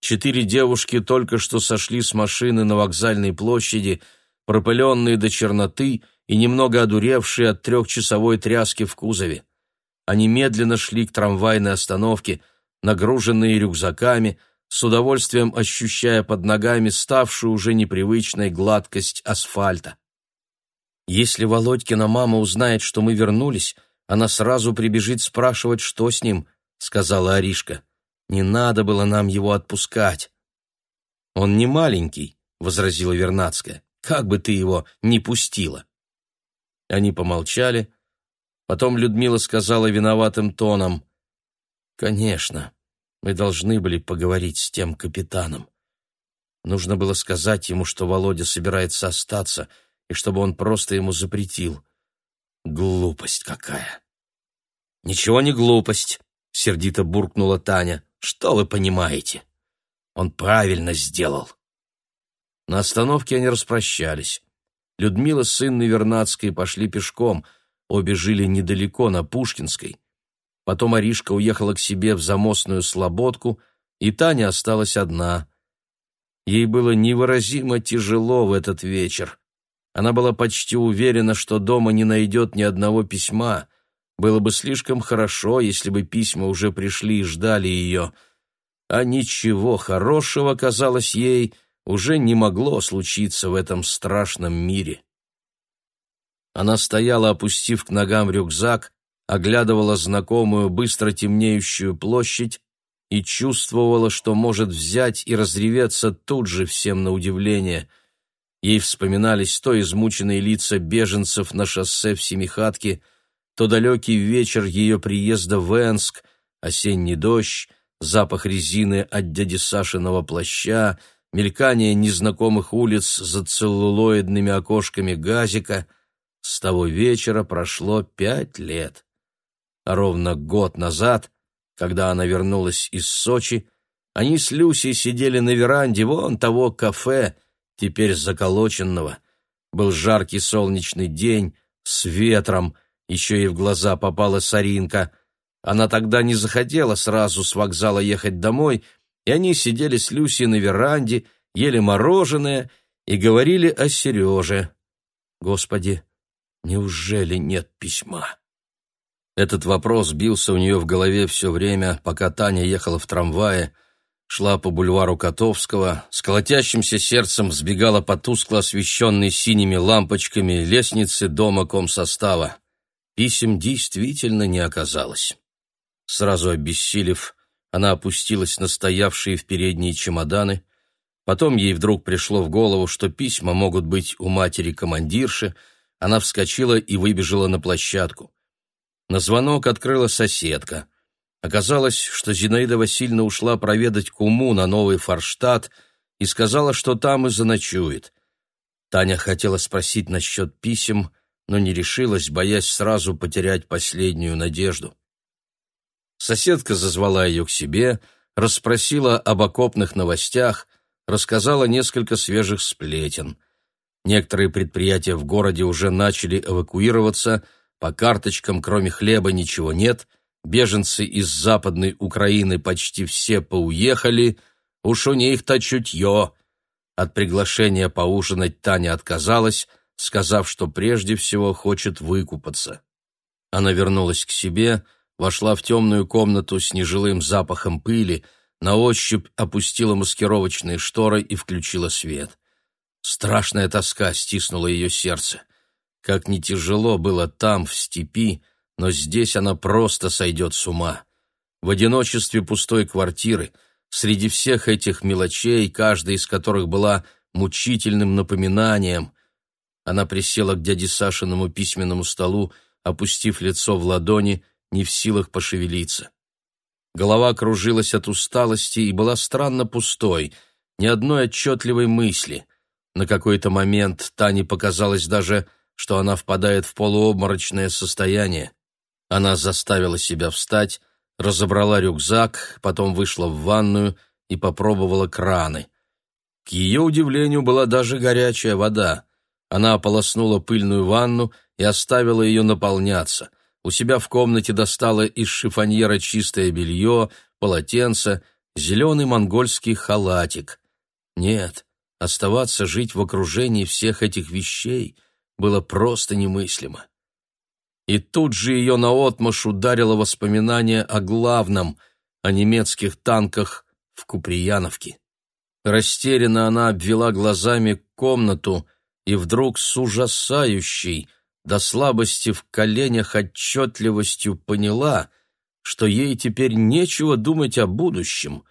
Четыре девушки только что сошли с машины на вокзальной площади, пропыленные до черноты и немного одуревшие от трехчасовой тряски в кузове. Они медленно шли к трамвайной остановке, нагруженные рюкзаками, с удовольствием ощущая под ногами ставшую уже непривычной гладкость асфальта. Если Володькина мама узнает, что мы вернулись, она сразу прибежит спрашивать, что с ним, — сказала Аришка. Не надо было нам его отпускать. Он не маленький, — возразила Вернадская. Как бы ты его не пустила? Они помолчали. Потом Людмила сказала виноватым тоном. Конечно, мы должны были поговорить с тем капитаном. Нужно было сказать ему, что Володя собирается остаться, и чтобы он просто ему запретил. Глупость какая! Ничего не глупость, сердито буркнула Таня. Что вы понимаете? Он правильно сделал. На остановке они распрощались. Людмила с Инной Вернадской пошли пешком, обе жили недалеко, на Пушкинской. Потом Аришка уехала к себе в замостную слободку, и Таня осталась одна. Ей было невыразимо тяжело в этот вечер. Она была почти уверена, что дома не найдет ни одного письма. Было бы слишком хорошо, если бы письма уже пришли и ждали ее. А ничего хорошего, казалось ей, уже не могло случиться в этом страшном мире. Она стояла, опустив к ногам рюкзак, оглядывала знакомую быстро темнеющую площадь и чувствовала, что может взять и разреветься тут же всем на удивление. Ей вспоминались то измученные лица беженцев на шоссе в Семихатке, то далекий вечер ее приезда в Энск, осенний дождь, запах резины от дяди Сашиного плаща, мелькание незнакомых улиц за целлулоидными окошками газика. С того вечера прошло пять лет а ровно год назад, когда она вернулась из Сочи, они с Люсей сидели на веранде вон того кафе, теперь заколоченного. Был жаркий солнечный день, с ветром, еще и в глаза попала соринка. Она тогда не захотела сразу с вокзала ехать домой, и они сидели с Люсей на веранде, ели мороженое и говорили о Сереже. Господи, неужели нет письма? Этот вопрос бился у нее в голове все время, пока Таня ехала в трамвае, шла по бульвару Котовского, с колотящимся сердцем взбегала по тускло освещенной синими лампочками лестницы дома комсостава. Писем действительно не оказалось. Сразу обессилев, она опустилась на стоявшие в передние чемоданы. Потом ей вдруг пришло в голову, что письма могут быть у матери-командирши. Она вскочила и выбежала на площадку. На звонок открыла соседка. Оказалось, что Зинаида Васильевна ушла проведать куму на Новый Форштадт и сказала, что там и заночует. Таня хотела спросить насчет писем, но не решилась, боясь сразу потерять последнюю надежду. Соседка зазвала ее к себе, расспросила об окопных новостях, рассказала несколько свежих сплетен. Некоторые предприятия в городе уже начали эвакуироваться, по карточкам кроме хлеба ничего нет, беженцы из Западной Украины почти все поуехали, уж у них-то чутье. От приглашения поужинать Таня отказалась, сказав, что прежде всего хочет выкупаться. Она вернулась к себе, вошла в темную комнату с нежилым запахом пыли, на ощупь опустила маскировочные шторы и включила свет. Страшная тоска стиснула ее сердце. Как не тяжело было там, в степи, но здесь она просто сойдет с ума. В одиночестве пустой квартиры, среди всех этих мелочей, каждая из которых была мучительным напоминанием, она присела к дяде Сашиному письменному столу, опустив лицо в ладони, не в силах пошевелиться. Голова кружилась от усталости и была странно пустой, ни одной отчетливой мысли. На какой-то момент Тане показалось даже, что она впадает в полуобморочное состояние. Она заставила себя встать, разобрала рюкзак, потом вышла в ванную и попробовала краны. К ее удивлению была даже горячая вода. Она ополоснула пыльную ванну и оставила ее наполняться. У себя в комнате достала из шифоньера чистое белье, полотенце, зеленый монгольский халатик. Нет, оставаться жить в окружении всех этих вещей было просто немыслимо. И тут же ее наотмашь ударило воспоминание о главном, о немецких танках в Куприяновке. Растерянно она обвела глазами комнату и вдруг с ужасающей, до слабости в коленях отчетливостью поняла, что ей теперь нечего думать о будущем,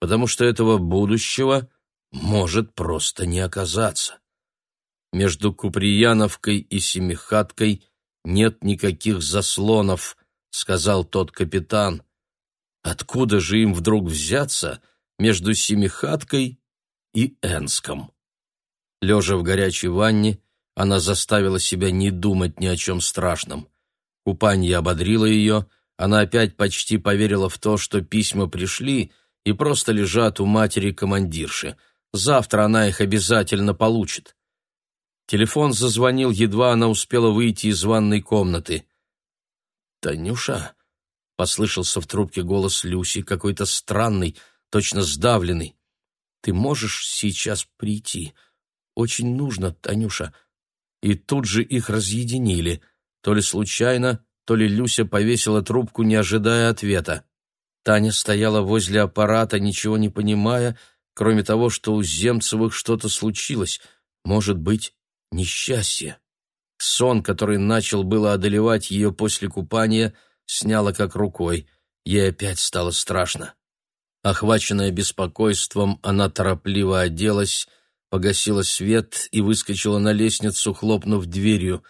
потому что этого будущего может просто не оказаться. Между Куприяновкой и Семихаткой нет никаких заслонов, сказал тот капитан. Откуда же им вдруг взяться между Семихаткой и Энском? Лежа в горячей ванне, она заставила себя не думать ни о чем страшном. Купанье ободрило ее, она опять почти поверила в то, что письма пришли и просто лежат у матери-командирши. Завтра она их обязательно получит. Телефон зазвонил, едва она успела выйти из ванной комнаты. «Танюша?» — послышался в трубке голос Люси, какой-то странный, точно сдавленный. «Ты можешь сейчас прийти? Очень нужно, Танюша и тут же их разъединили. То ли случайно, то ли Люся повесила трубку, не ожидая ответа. Таня стояла возле аппарата, ничего не понимая, кроме того, что у Земцевых что-то случилось, может быть, несчастье. Сон, который начал было одолевать ее после купания, сняло как рукой. Ей опять стало страшно. Охваченная беспокойством, она торопливо оделась, погасила свет и выскочила на лестницу, хлопнув дверью.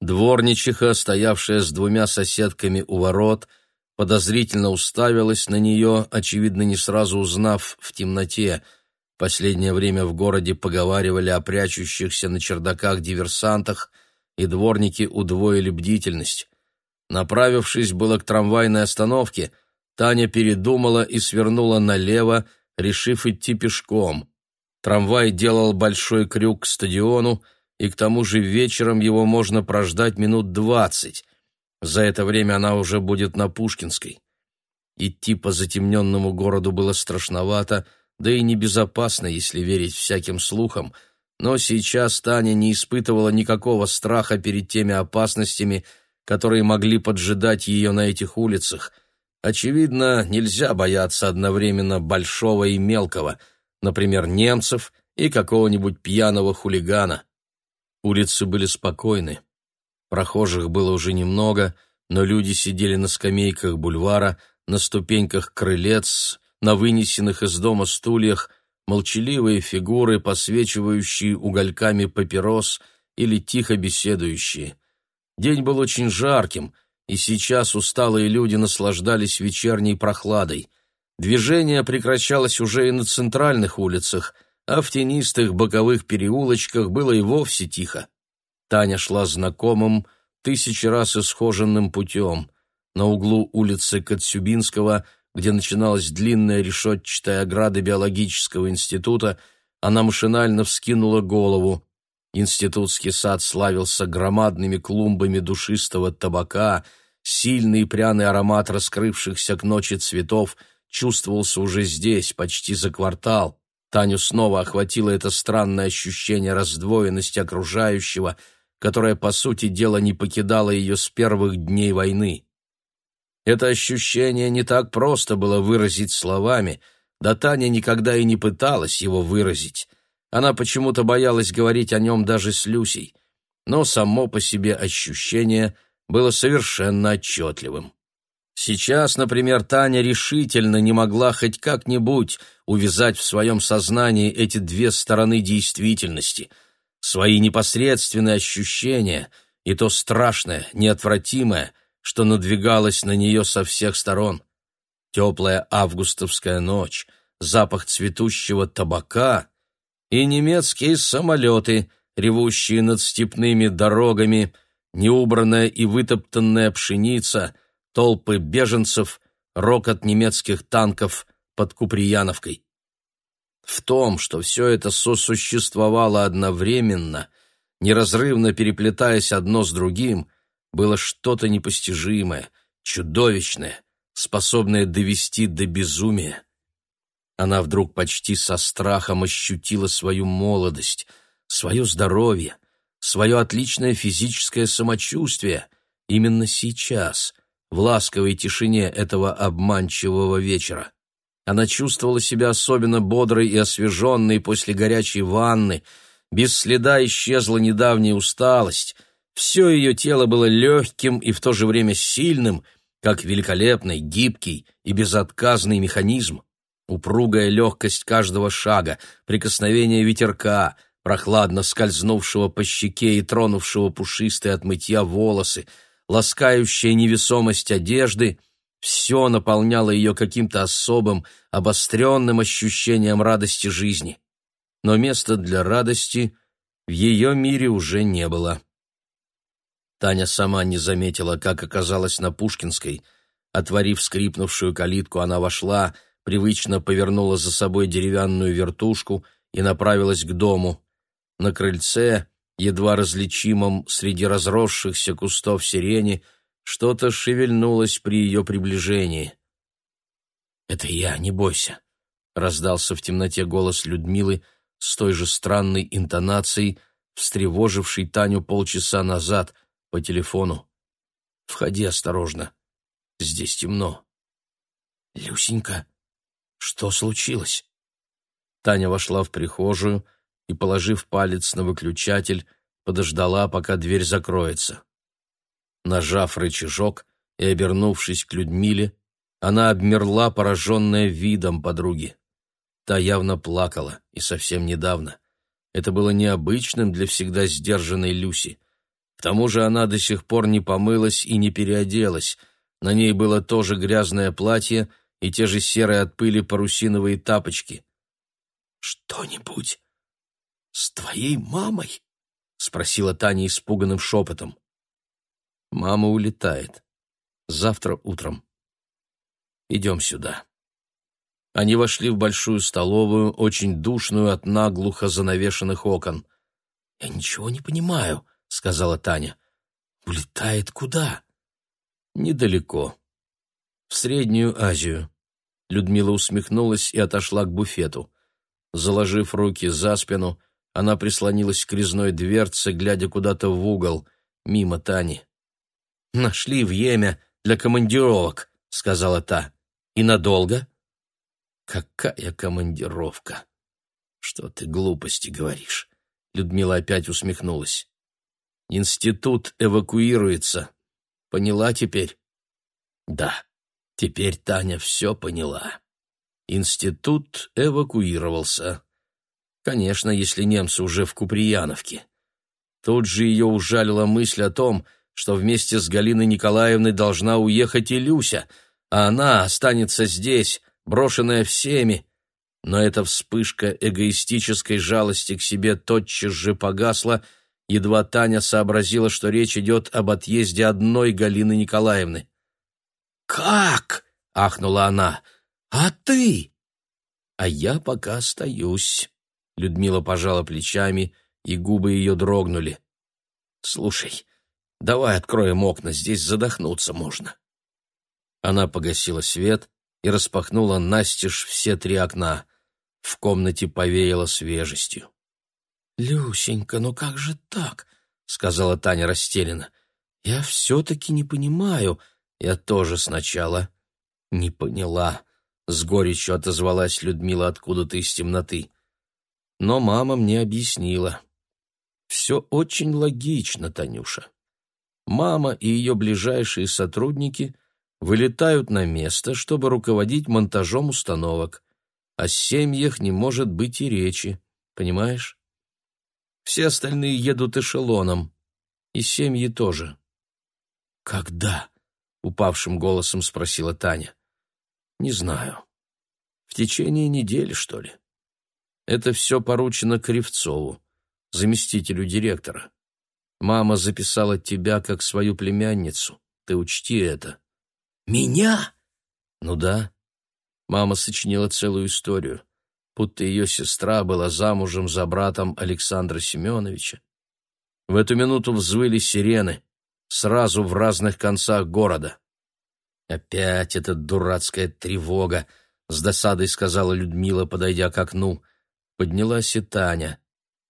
Дворничиха, стоявшая с двумя соседками у ворот, подозрительно уставилась на нее, очевидно, не сразу узнав в темноте. Последнее время в городе поговаривали о прячущихся на чердаках диверсантах, и дворники удвоили бдительность. Направившись было к трамвайной остановке, Таня передумала и свернула налево, решив идти пешком. Трамвай делал большой крюк к стадиону, и к тому же вечером его можно прождать минут двадцать. За это время она уже будет на Пушкинской. Идти по затемненному городу было страшновато, да и небезопасно, если верить всяким слухам, но сейчас Таня не испытывала никакого страха перед теми опасностями, которые могли поджидать ее на этих улицах. Очевидно, нельзя бояться одновременно большого и мелкого — например, немцев и какого-нибудь пьяного хулигана. Улицы были спокойны. Прохожих было уже немного, но люди сидели на скамейках бульвара, на ступеньках крылец, на вынесенных из дома стульях, молчаливые фигуры, посвечивающие угольками папирос или тихо беседующие. День был очень жарким, и сейчас усталые люди наслаждались вечерней прохладой. Движение прекращалось уже и на центральных улицах, а в тенистых боковых переулочках было и вовсе тихо. Таня шла знакомым, тысячи раз исхоженным путем. На углу улицы Коцюбинского, где начиналась длинная решетчатая ограда биологического института, она машинально вскинула голову. Институтский сад славился громадными клумбами душистого табака, сильный пряный аромат раскрывшихся к ночи цветов чувствовался уже здесь, почти за квартал. Таню снова охватило это странное ощущение раздвоенности окружающего, которое, по сути дела, не покидало ее с первых дней войны. Это ощущение не так просто было выразить словами, да Таня никогда и не пыталась его выразить. Она почему-то боялась говорить о нем даже с Люсей, но само по себе ощущение было совершенно отчетливым. Сейчас, например, Таня решительно не могла хоть как-нибудь увязать в своем сознании эти две стороны действительности, свои непосредственные ощущения и то страшное, неотвратимое, что надвигалось на нее со всех сторон. Теплая августовская ночь, запах цветущего табака и немецкие самолеты, ревущие над степными дорогами, неубранная и вытоптанная пшеница, толпы беженцев, рокот немецких танков под Куприяновкой. В том, что все это сосуществовало одновременно, неразрывно переплетаясь одно с другим, было что-то непостижимое, чудовищное, способное довести до безумия. Она вдруг почти со страхом ощутила свою молодость, свое здоровье, свое отличное физическое самочувствие именно сейчас, в ласковой тишине этого обманчивого вечера. Она чувствовала себя особенно бодрой и освеженной после горячей ванны, без следа исчезла недавняя усталость, все ее тело было легким и в то же время сильным, как великолепный, гибкий и безотказный механизм. Упругая легкость каждого шага, прикосновение ветерка, прохладно скользнувшего по щеке и тронувшего пушистые от мытья волосы, ласкающая невесомость одежды — все наполняло ее каким-то особым, обостренным ощущением радости жизни. Но места для радости в ее мире уже не было. Таня сама не заметила, как оказалась на Пушкинской. Отворив скрипнувшую калитку, она вошла — привычно повернула за собой деревянную вертушку и направилась к дому. На крыльце, едва различимом среди разросшихся кустов сирени, что-то шевельнулось при ее приближении. «Это я, не бойся», — раздался в темноте голос Людмилы с той же странной интонацией, встревожившей Таню полчаса назад по телефону. «Входи осторожно. Здесь темно». «Люсенька», что случилось? Таня вошла в прихожую и, положив палец на выключатель, подождала, пока дверь закроется. Нажав рычажок и обернувшись к Людмиле, она обмерла, пораженная видом подруги. Та явно плакала, и совсем недавно. Это было необычным для всегда сдержанной Люси. К тому же она до сих пор не помылась и не переоделась. На ней было тоже грязное платье, и те же серые от пыли парусиновые тапочки. «Что-нибудь с твоей мамой?» — спросила Таня испуганным шепотом. «Мама улетает. Завтра утром. Идем сюда». Они вошли в большую столовую, очень душную от наглухо занавешенных окон. «Я ничего не понимаю», — сказала Таня. «Улетает куда?» «Недалеко», в Среднюю Азию. Людмила усмехнулась и отошла к буфету. Заложив руки за спину, она прислонилась к резной дверце, глядя куда-то в угол, мимо Тани. «Нашли в Йеме для командировок», — сказала та. «И надолго?» «Какая командировка?» «Что ты глупости говоришь?» Людмила опять усмехнулась. «Институт эвакуируется. Поняла теперь?» «Да». Теперь Таня все поняла. Институт эвакуировался. Конечно, если немцы уже в Куприяновке. Тут же ее ужалила мысль о том, что вместе с Галиной Николаевной должна уехать и Люся, а она останется здесь, брошенная всеми. Но эта вспышка эгоистической жалости к себе тотчас же погасла, едва Таня сообразила, что речь идет об отъезде одной Галины Николаевны. «Как?» — ахнула она. «А ты?» «А я пока остаюсь», — Людмила пожала плечами, и губы ее дрогнули. «Слушай, давай откроем окна, здесь задохнуться можно». Она погасила свет и распахнула настежь все три окна. В комнате повеяло свежестью. «Люсенька, ну как же так?» — сказала Таня растерянно. «Я все-таки не понимаю. Я тоже сначала не поняла», — с горечью отозвалась Людмила откуда-то из темноты. Но мама мне объяснила. «Все очень логично, Танюша. Мама и ее ближайшие сотрудники вылетают на место, чтобы руководить монтажом установок. О семьях не может быть и речи, понимаешь? Все остальные едут эшелоном. И семьи тоже. «Когда?» — упавшим голосом спросила Таня. «Не знаю. В течение недели, что ли. Это все поручено Кривцову, заместителю директора. Мама записала тебя как свою племянницу. Ты учти это». «Меня?» «Ну да». Мама сочинила целую историю будто ее сестра была замужем за братом Александра Семеновича. В эту минуту взвыли сирены, сразу в разных концах города. «Опять эта дурацкая тревога!» — с досадой сказала Людмила, подойдя к окну. Поднялась и Таня.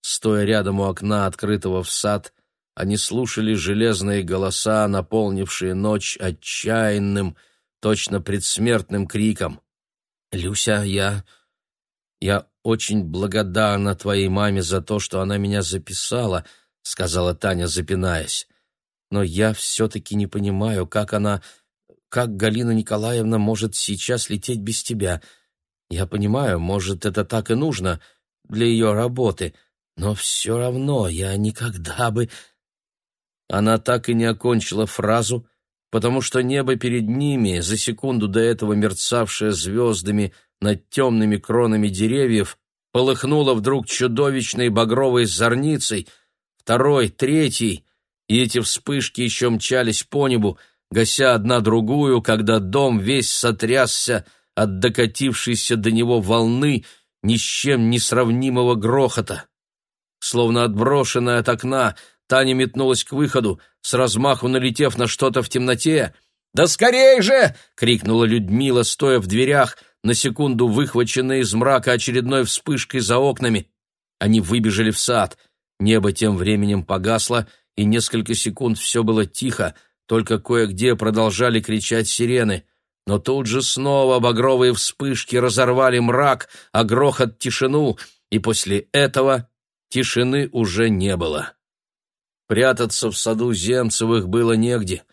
Стоя рядом у окна, открытого в сад, они слушали железные голоса, наполнившие ночь отчаянным, точно предсмертным криком. «Люся, я «Я очень благодарна твоей маме за то, что она меня записала», — сказала Таня, запинаясь. «Но я все-таки не понимаю, как она... Как Галина Николаевна может сейчас лететь без тебя? Я понимаю, может, это так и нужно для ее работы, но все равно я никогда бы...» Она так и не окончила фразу, потому что небо перед ними, за секунду до этого мерцавшее звездами, — над темными кронами деревьев полыхнуло вдруг чудовищной багровой зорницей, второй, третий, и эти вспышки еще мчались по небу, гася одна другую, когда дом весь сотрясся от докатившейся до него волны ни с чем не сравнимого грохота. Словно отброшенная от окна, Таня метнулась к выходу, с размаху налетев на что-то в темноте. «Да скорей же!» — крикнула Людмила, стоя в дверях, на секунду выхваченные из мрака очередной вспышкой за окнами. Они выбежали в сад. Небо тем временем погасло, и несколько секунд все было тихо, только кое-где продолжали кричать сирены. Но тут же снова багровые вспышки разорвали мрак, а грохот — тишину, и после этого тишины уже не было. Прятаться в саду Земцевых было негде.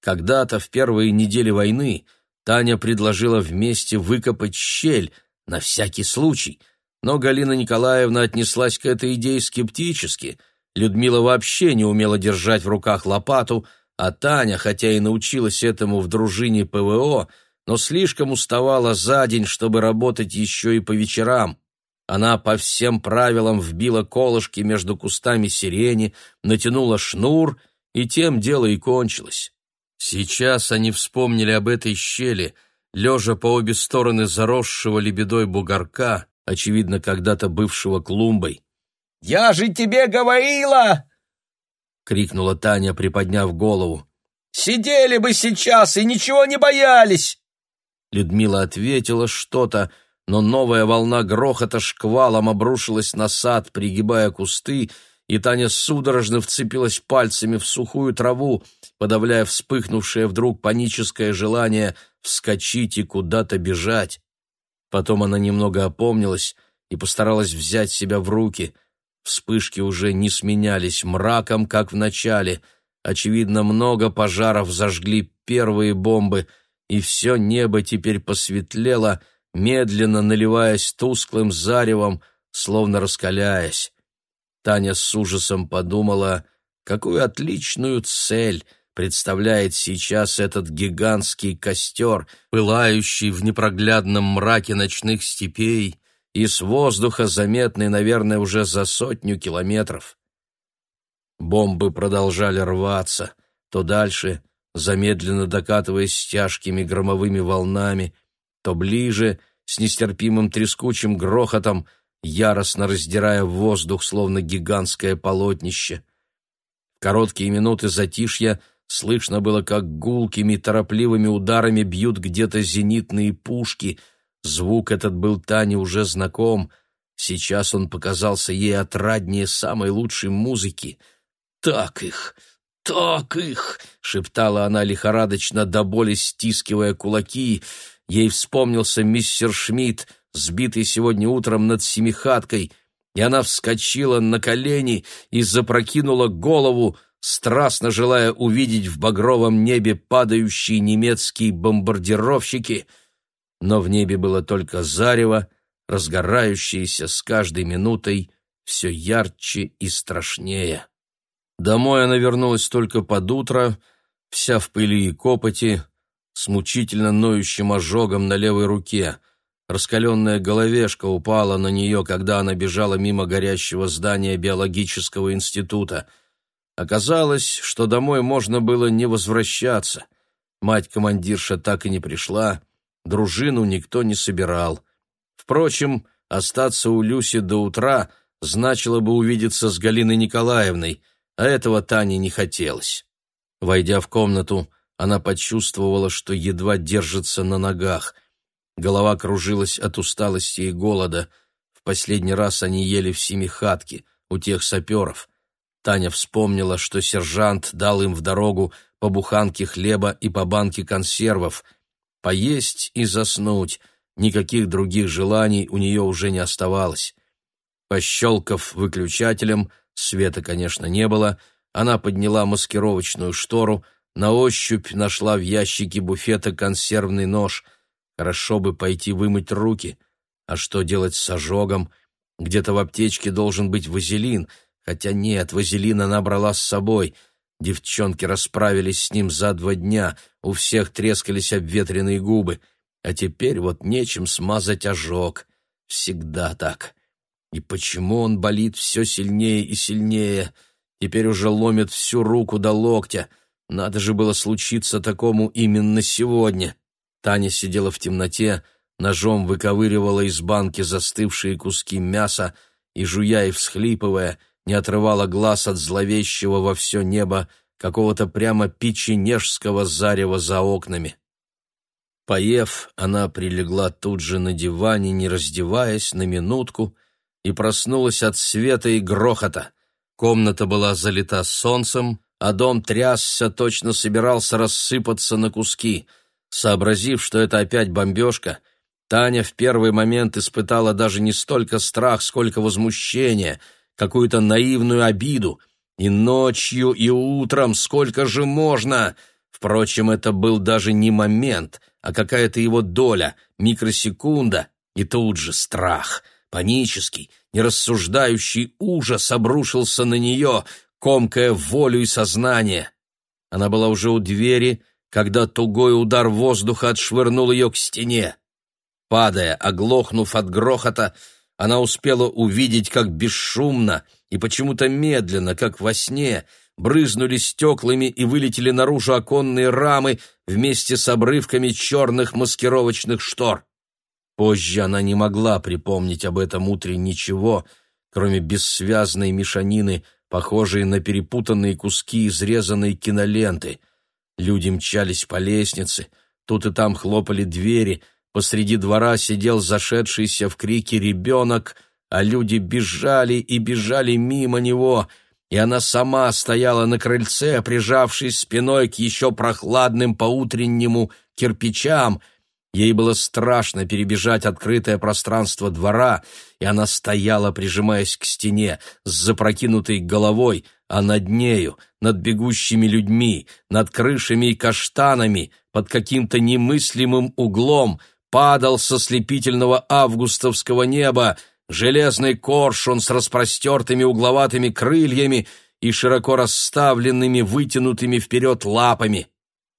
Когда-то, в первые недели войны, Таня предложила вместе выкопать щель на всякий случай, но Галина Николаевна отнеслась к этой идее скептически. Людмила вообще не умела держать в руках лопату, а Таня, хотя и научилась этому в дружине ПВО, но слишком уставала за день, чтобы работать еще и по вечерам. Она по всем правилам вбила колышки между кустами сирени, натянула шнур, и тем дело и кончилось. Сейчас они вспомнили об этой щели, лежа по обе стороны заросшего лебедой бугорка, очевидно, когда-то бывшего клумбой. «Я же тебе говорила!» — крикнула Таня, приподняв голову. «Сидели бы сейчас и ничего не боялись!» Людмила ответила что-то, но новая волна грохота шквалом обрушилась на сад, пригибая кусты, и Таня судорожно вцепилась пальцами в сухую траву, подавляя вспыхнувшее вдруг паническое желание вскочить и куда-то бежать. Потом она немного опомнилась и постаралась взять себя в руки. Вспышки уже не сменялись мраком, как в начале. Очевидно, много пожаров зажгли первые бомбы, и все небо теперь посветлело, медленно наливаясь тусклым заревом, словно раскаляясь. Таня с ужасом подумала, какую отличную цель представляет сейчас этот гигантский костер, пылающий в непроглядном мраке ночных степей и с воздуха заметный, наверное, уже за сотню километров. Бомбы продолжали рваться, то дальше, замедленно докатываясь с тяжкими громовыми волнами, то ближе, с нестерпимым трескучим грохотом, яростно раздирая воздух, словно гигантское полотнище. Короткие минуты затишья слышно было, как гулкими, торопливыми ударами бьют где-то зенитные пушки. Звук этот был Тане уже знаком. Сейчас он показался ей отраднее самой лучшей музыки. «Так их! Так их!» — шептала она лихорадочно, до боли стискивая кулаки. Ей вспомнился мистер Шмидт, сбитый сегодня утром над семихаткой, и она вскочила на колени и запрокинула голову, страстно желая увидеть в багровом небе падающие немецкие бомбардировщики, но в небе было только зарево, разгорающееся с каждой минутой все ярче и страшнее. Домой она вернулась только под утро, вся в пыли и копоти, с мучительно ноющим ожогом на левой руке. Раскаленная головешка упала на нее, когда она бежала мимо горящего здания биологического института. Оказалось, что домой можно было не возвращаться. Мать-командирша так и не пришла, дружину никто не собирал. Впрочем, остаться у Люси до утра значило бы увидеться с Галиной Николаевной, а этого Тане не хотелось. Войдя в комнату, она почувствовала, что едва держится на ногах — Голова кружилась от усталости и голода. В последний раз они ели в семихатке, у тех саперов. Таня вспомнила, что сержант дал им в дорогу по буханке хлеба и по банке консервов. Поесть и заснуть. Никаких других желаний у нее уже не оставалось. Пощелкав выключателем, света, конечно, не было, она подняла маскировочную штору, на ощупь нашла в ящике буфета консервный нож — Хорошо бы пойти вымыть руки. А что делать с ожогом? Где-то в аптечке должен быть вазелин, хотя нет, вазелин она брала с собой. Девчонки расправились с ним за два дня, у всех трескались обветренные губы. А теперь вот нечем смазать ожог. Всегда так. И почему он болит все сильнее и сильнее? Теперь уже ломит всю руку до локтя. Надо же было случиться такому именно сегодня. Таня сидела в темноте, ножом выковыривала из банки застывшие куски мяса и, жуя и всхлипывая, не отрывала глаз от зловещего во все небо какого-то прямо печенежского зарева за окнами. Поев, она прилегла тут же на диване, не раздеваясь, на минутку, и проснулась от света и грохота. Комната была залита солнцем, а дом трясся, точно собирался рассыпаться на куски — Сообразив, что это опять бомбежка, Таня в первый момент испытала даже не столько страх, сколько возмущение, какую-то наивную обиду. И ночью, и утром сколько же можно? Впрочем, это был даже не момент, а какая-то его доля, микросекунда, и тут же страх, панический, нерассуждающий ужас обрушился на нее, комкая волю и сознание. Она была уже у двери, когда тугой удар воздуха отшвырнул ее к стене. Падая, оглохнув от грохота, она успела увидеть, как бесшумно и почему-то медленно, как во сне, брызнули стеклами и вылетели наружу оконные рамы вместе с обрывками черных маскировочных штор. Позже она не могла припомнить об этом утре ничего, кроме бессвязной мешанины, похожей на перепутанные куски изрезанной киноленты — Люди мчались по лестнице, тут и там хлопали двери, посреди двора сидел зашедшийся в крики ребенок, а люди бежали и бежали мимо него, и она сама стояла на крыльце, прижавшись спиной к еще прохладным поутреннему кирпичам — Ей было страшно перебежать открытое пространство двора, и она стояла, прижимаясь к стене, с запрокинутой головой, а над нею, над бегущими людьми, над крышами и каштанами, под каким-то немыслимым углом, падал со слепительного августовского неба железный коршун с распростертыми угловатыми крыльями и широко расставленными, вытянутыми вперед лапами.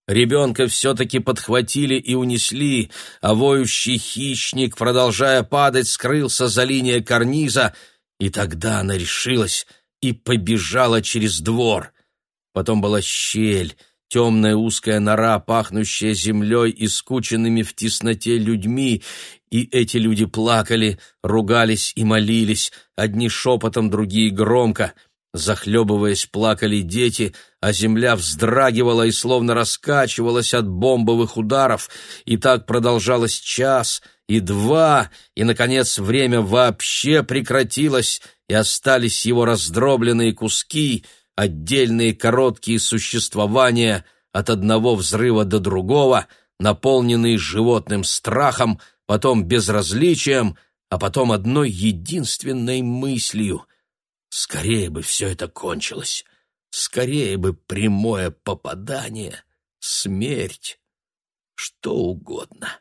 Ребенка все-таки подхватили и унесли, а воющий хищник, продолжая падать, скрылся за линией карниза, и тогда она решилась и побежала через двор. Потом была щель, темная узкая нора, пахнущая землей и скученными в тесноте людьми, и эти люди плакали, ругались и молились, одни шепотом, другие громко. Захлебываясь, плакали дети, а земля вздрагивала и словно раскачивалась от бомбовых ударов, и так продолжалось час и два, и, наконец, время вообще прекратилось, и остались его раздробленные куски, отдельные короткие существования от одного взрыва до другого, наполненные животным страхом, потом безразличием, а потом одной единственной мыслью — Скорее бы все это кончилось, скорее бы прямое попадание, смерть, что угодно.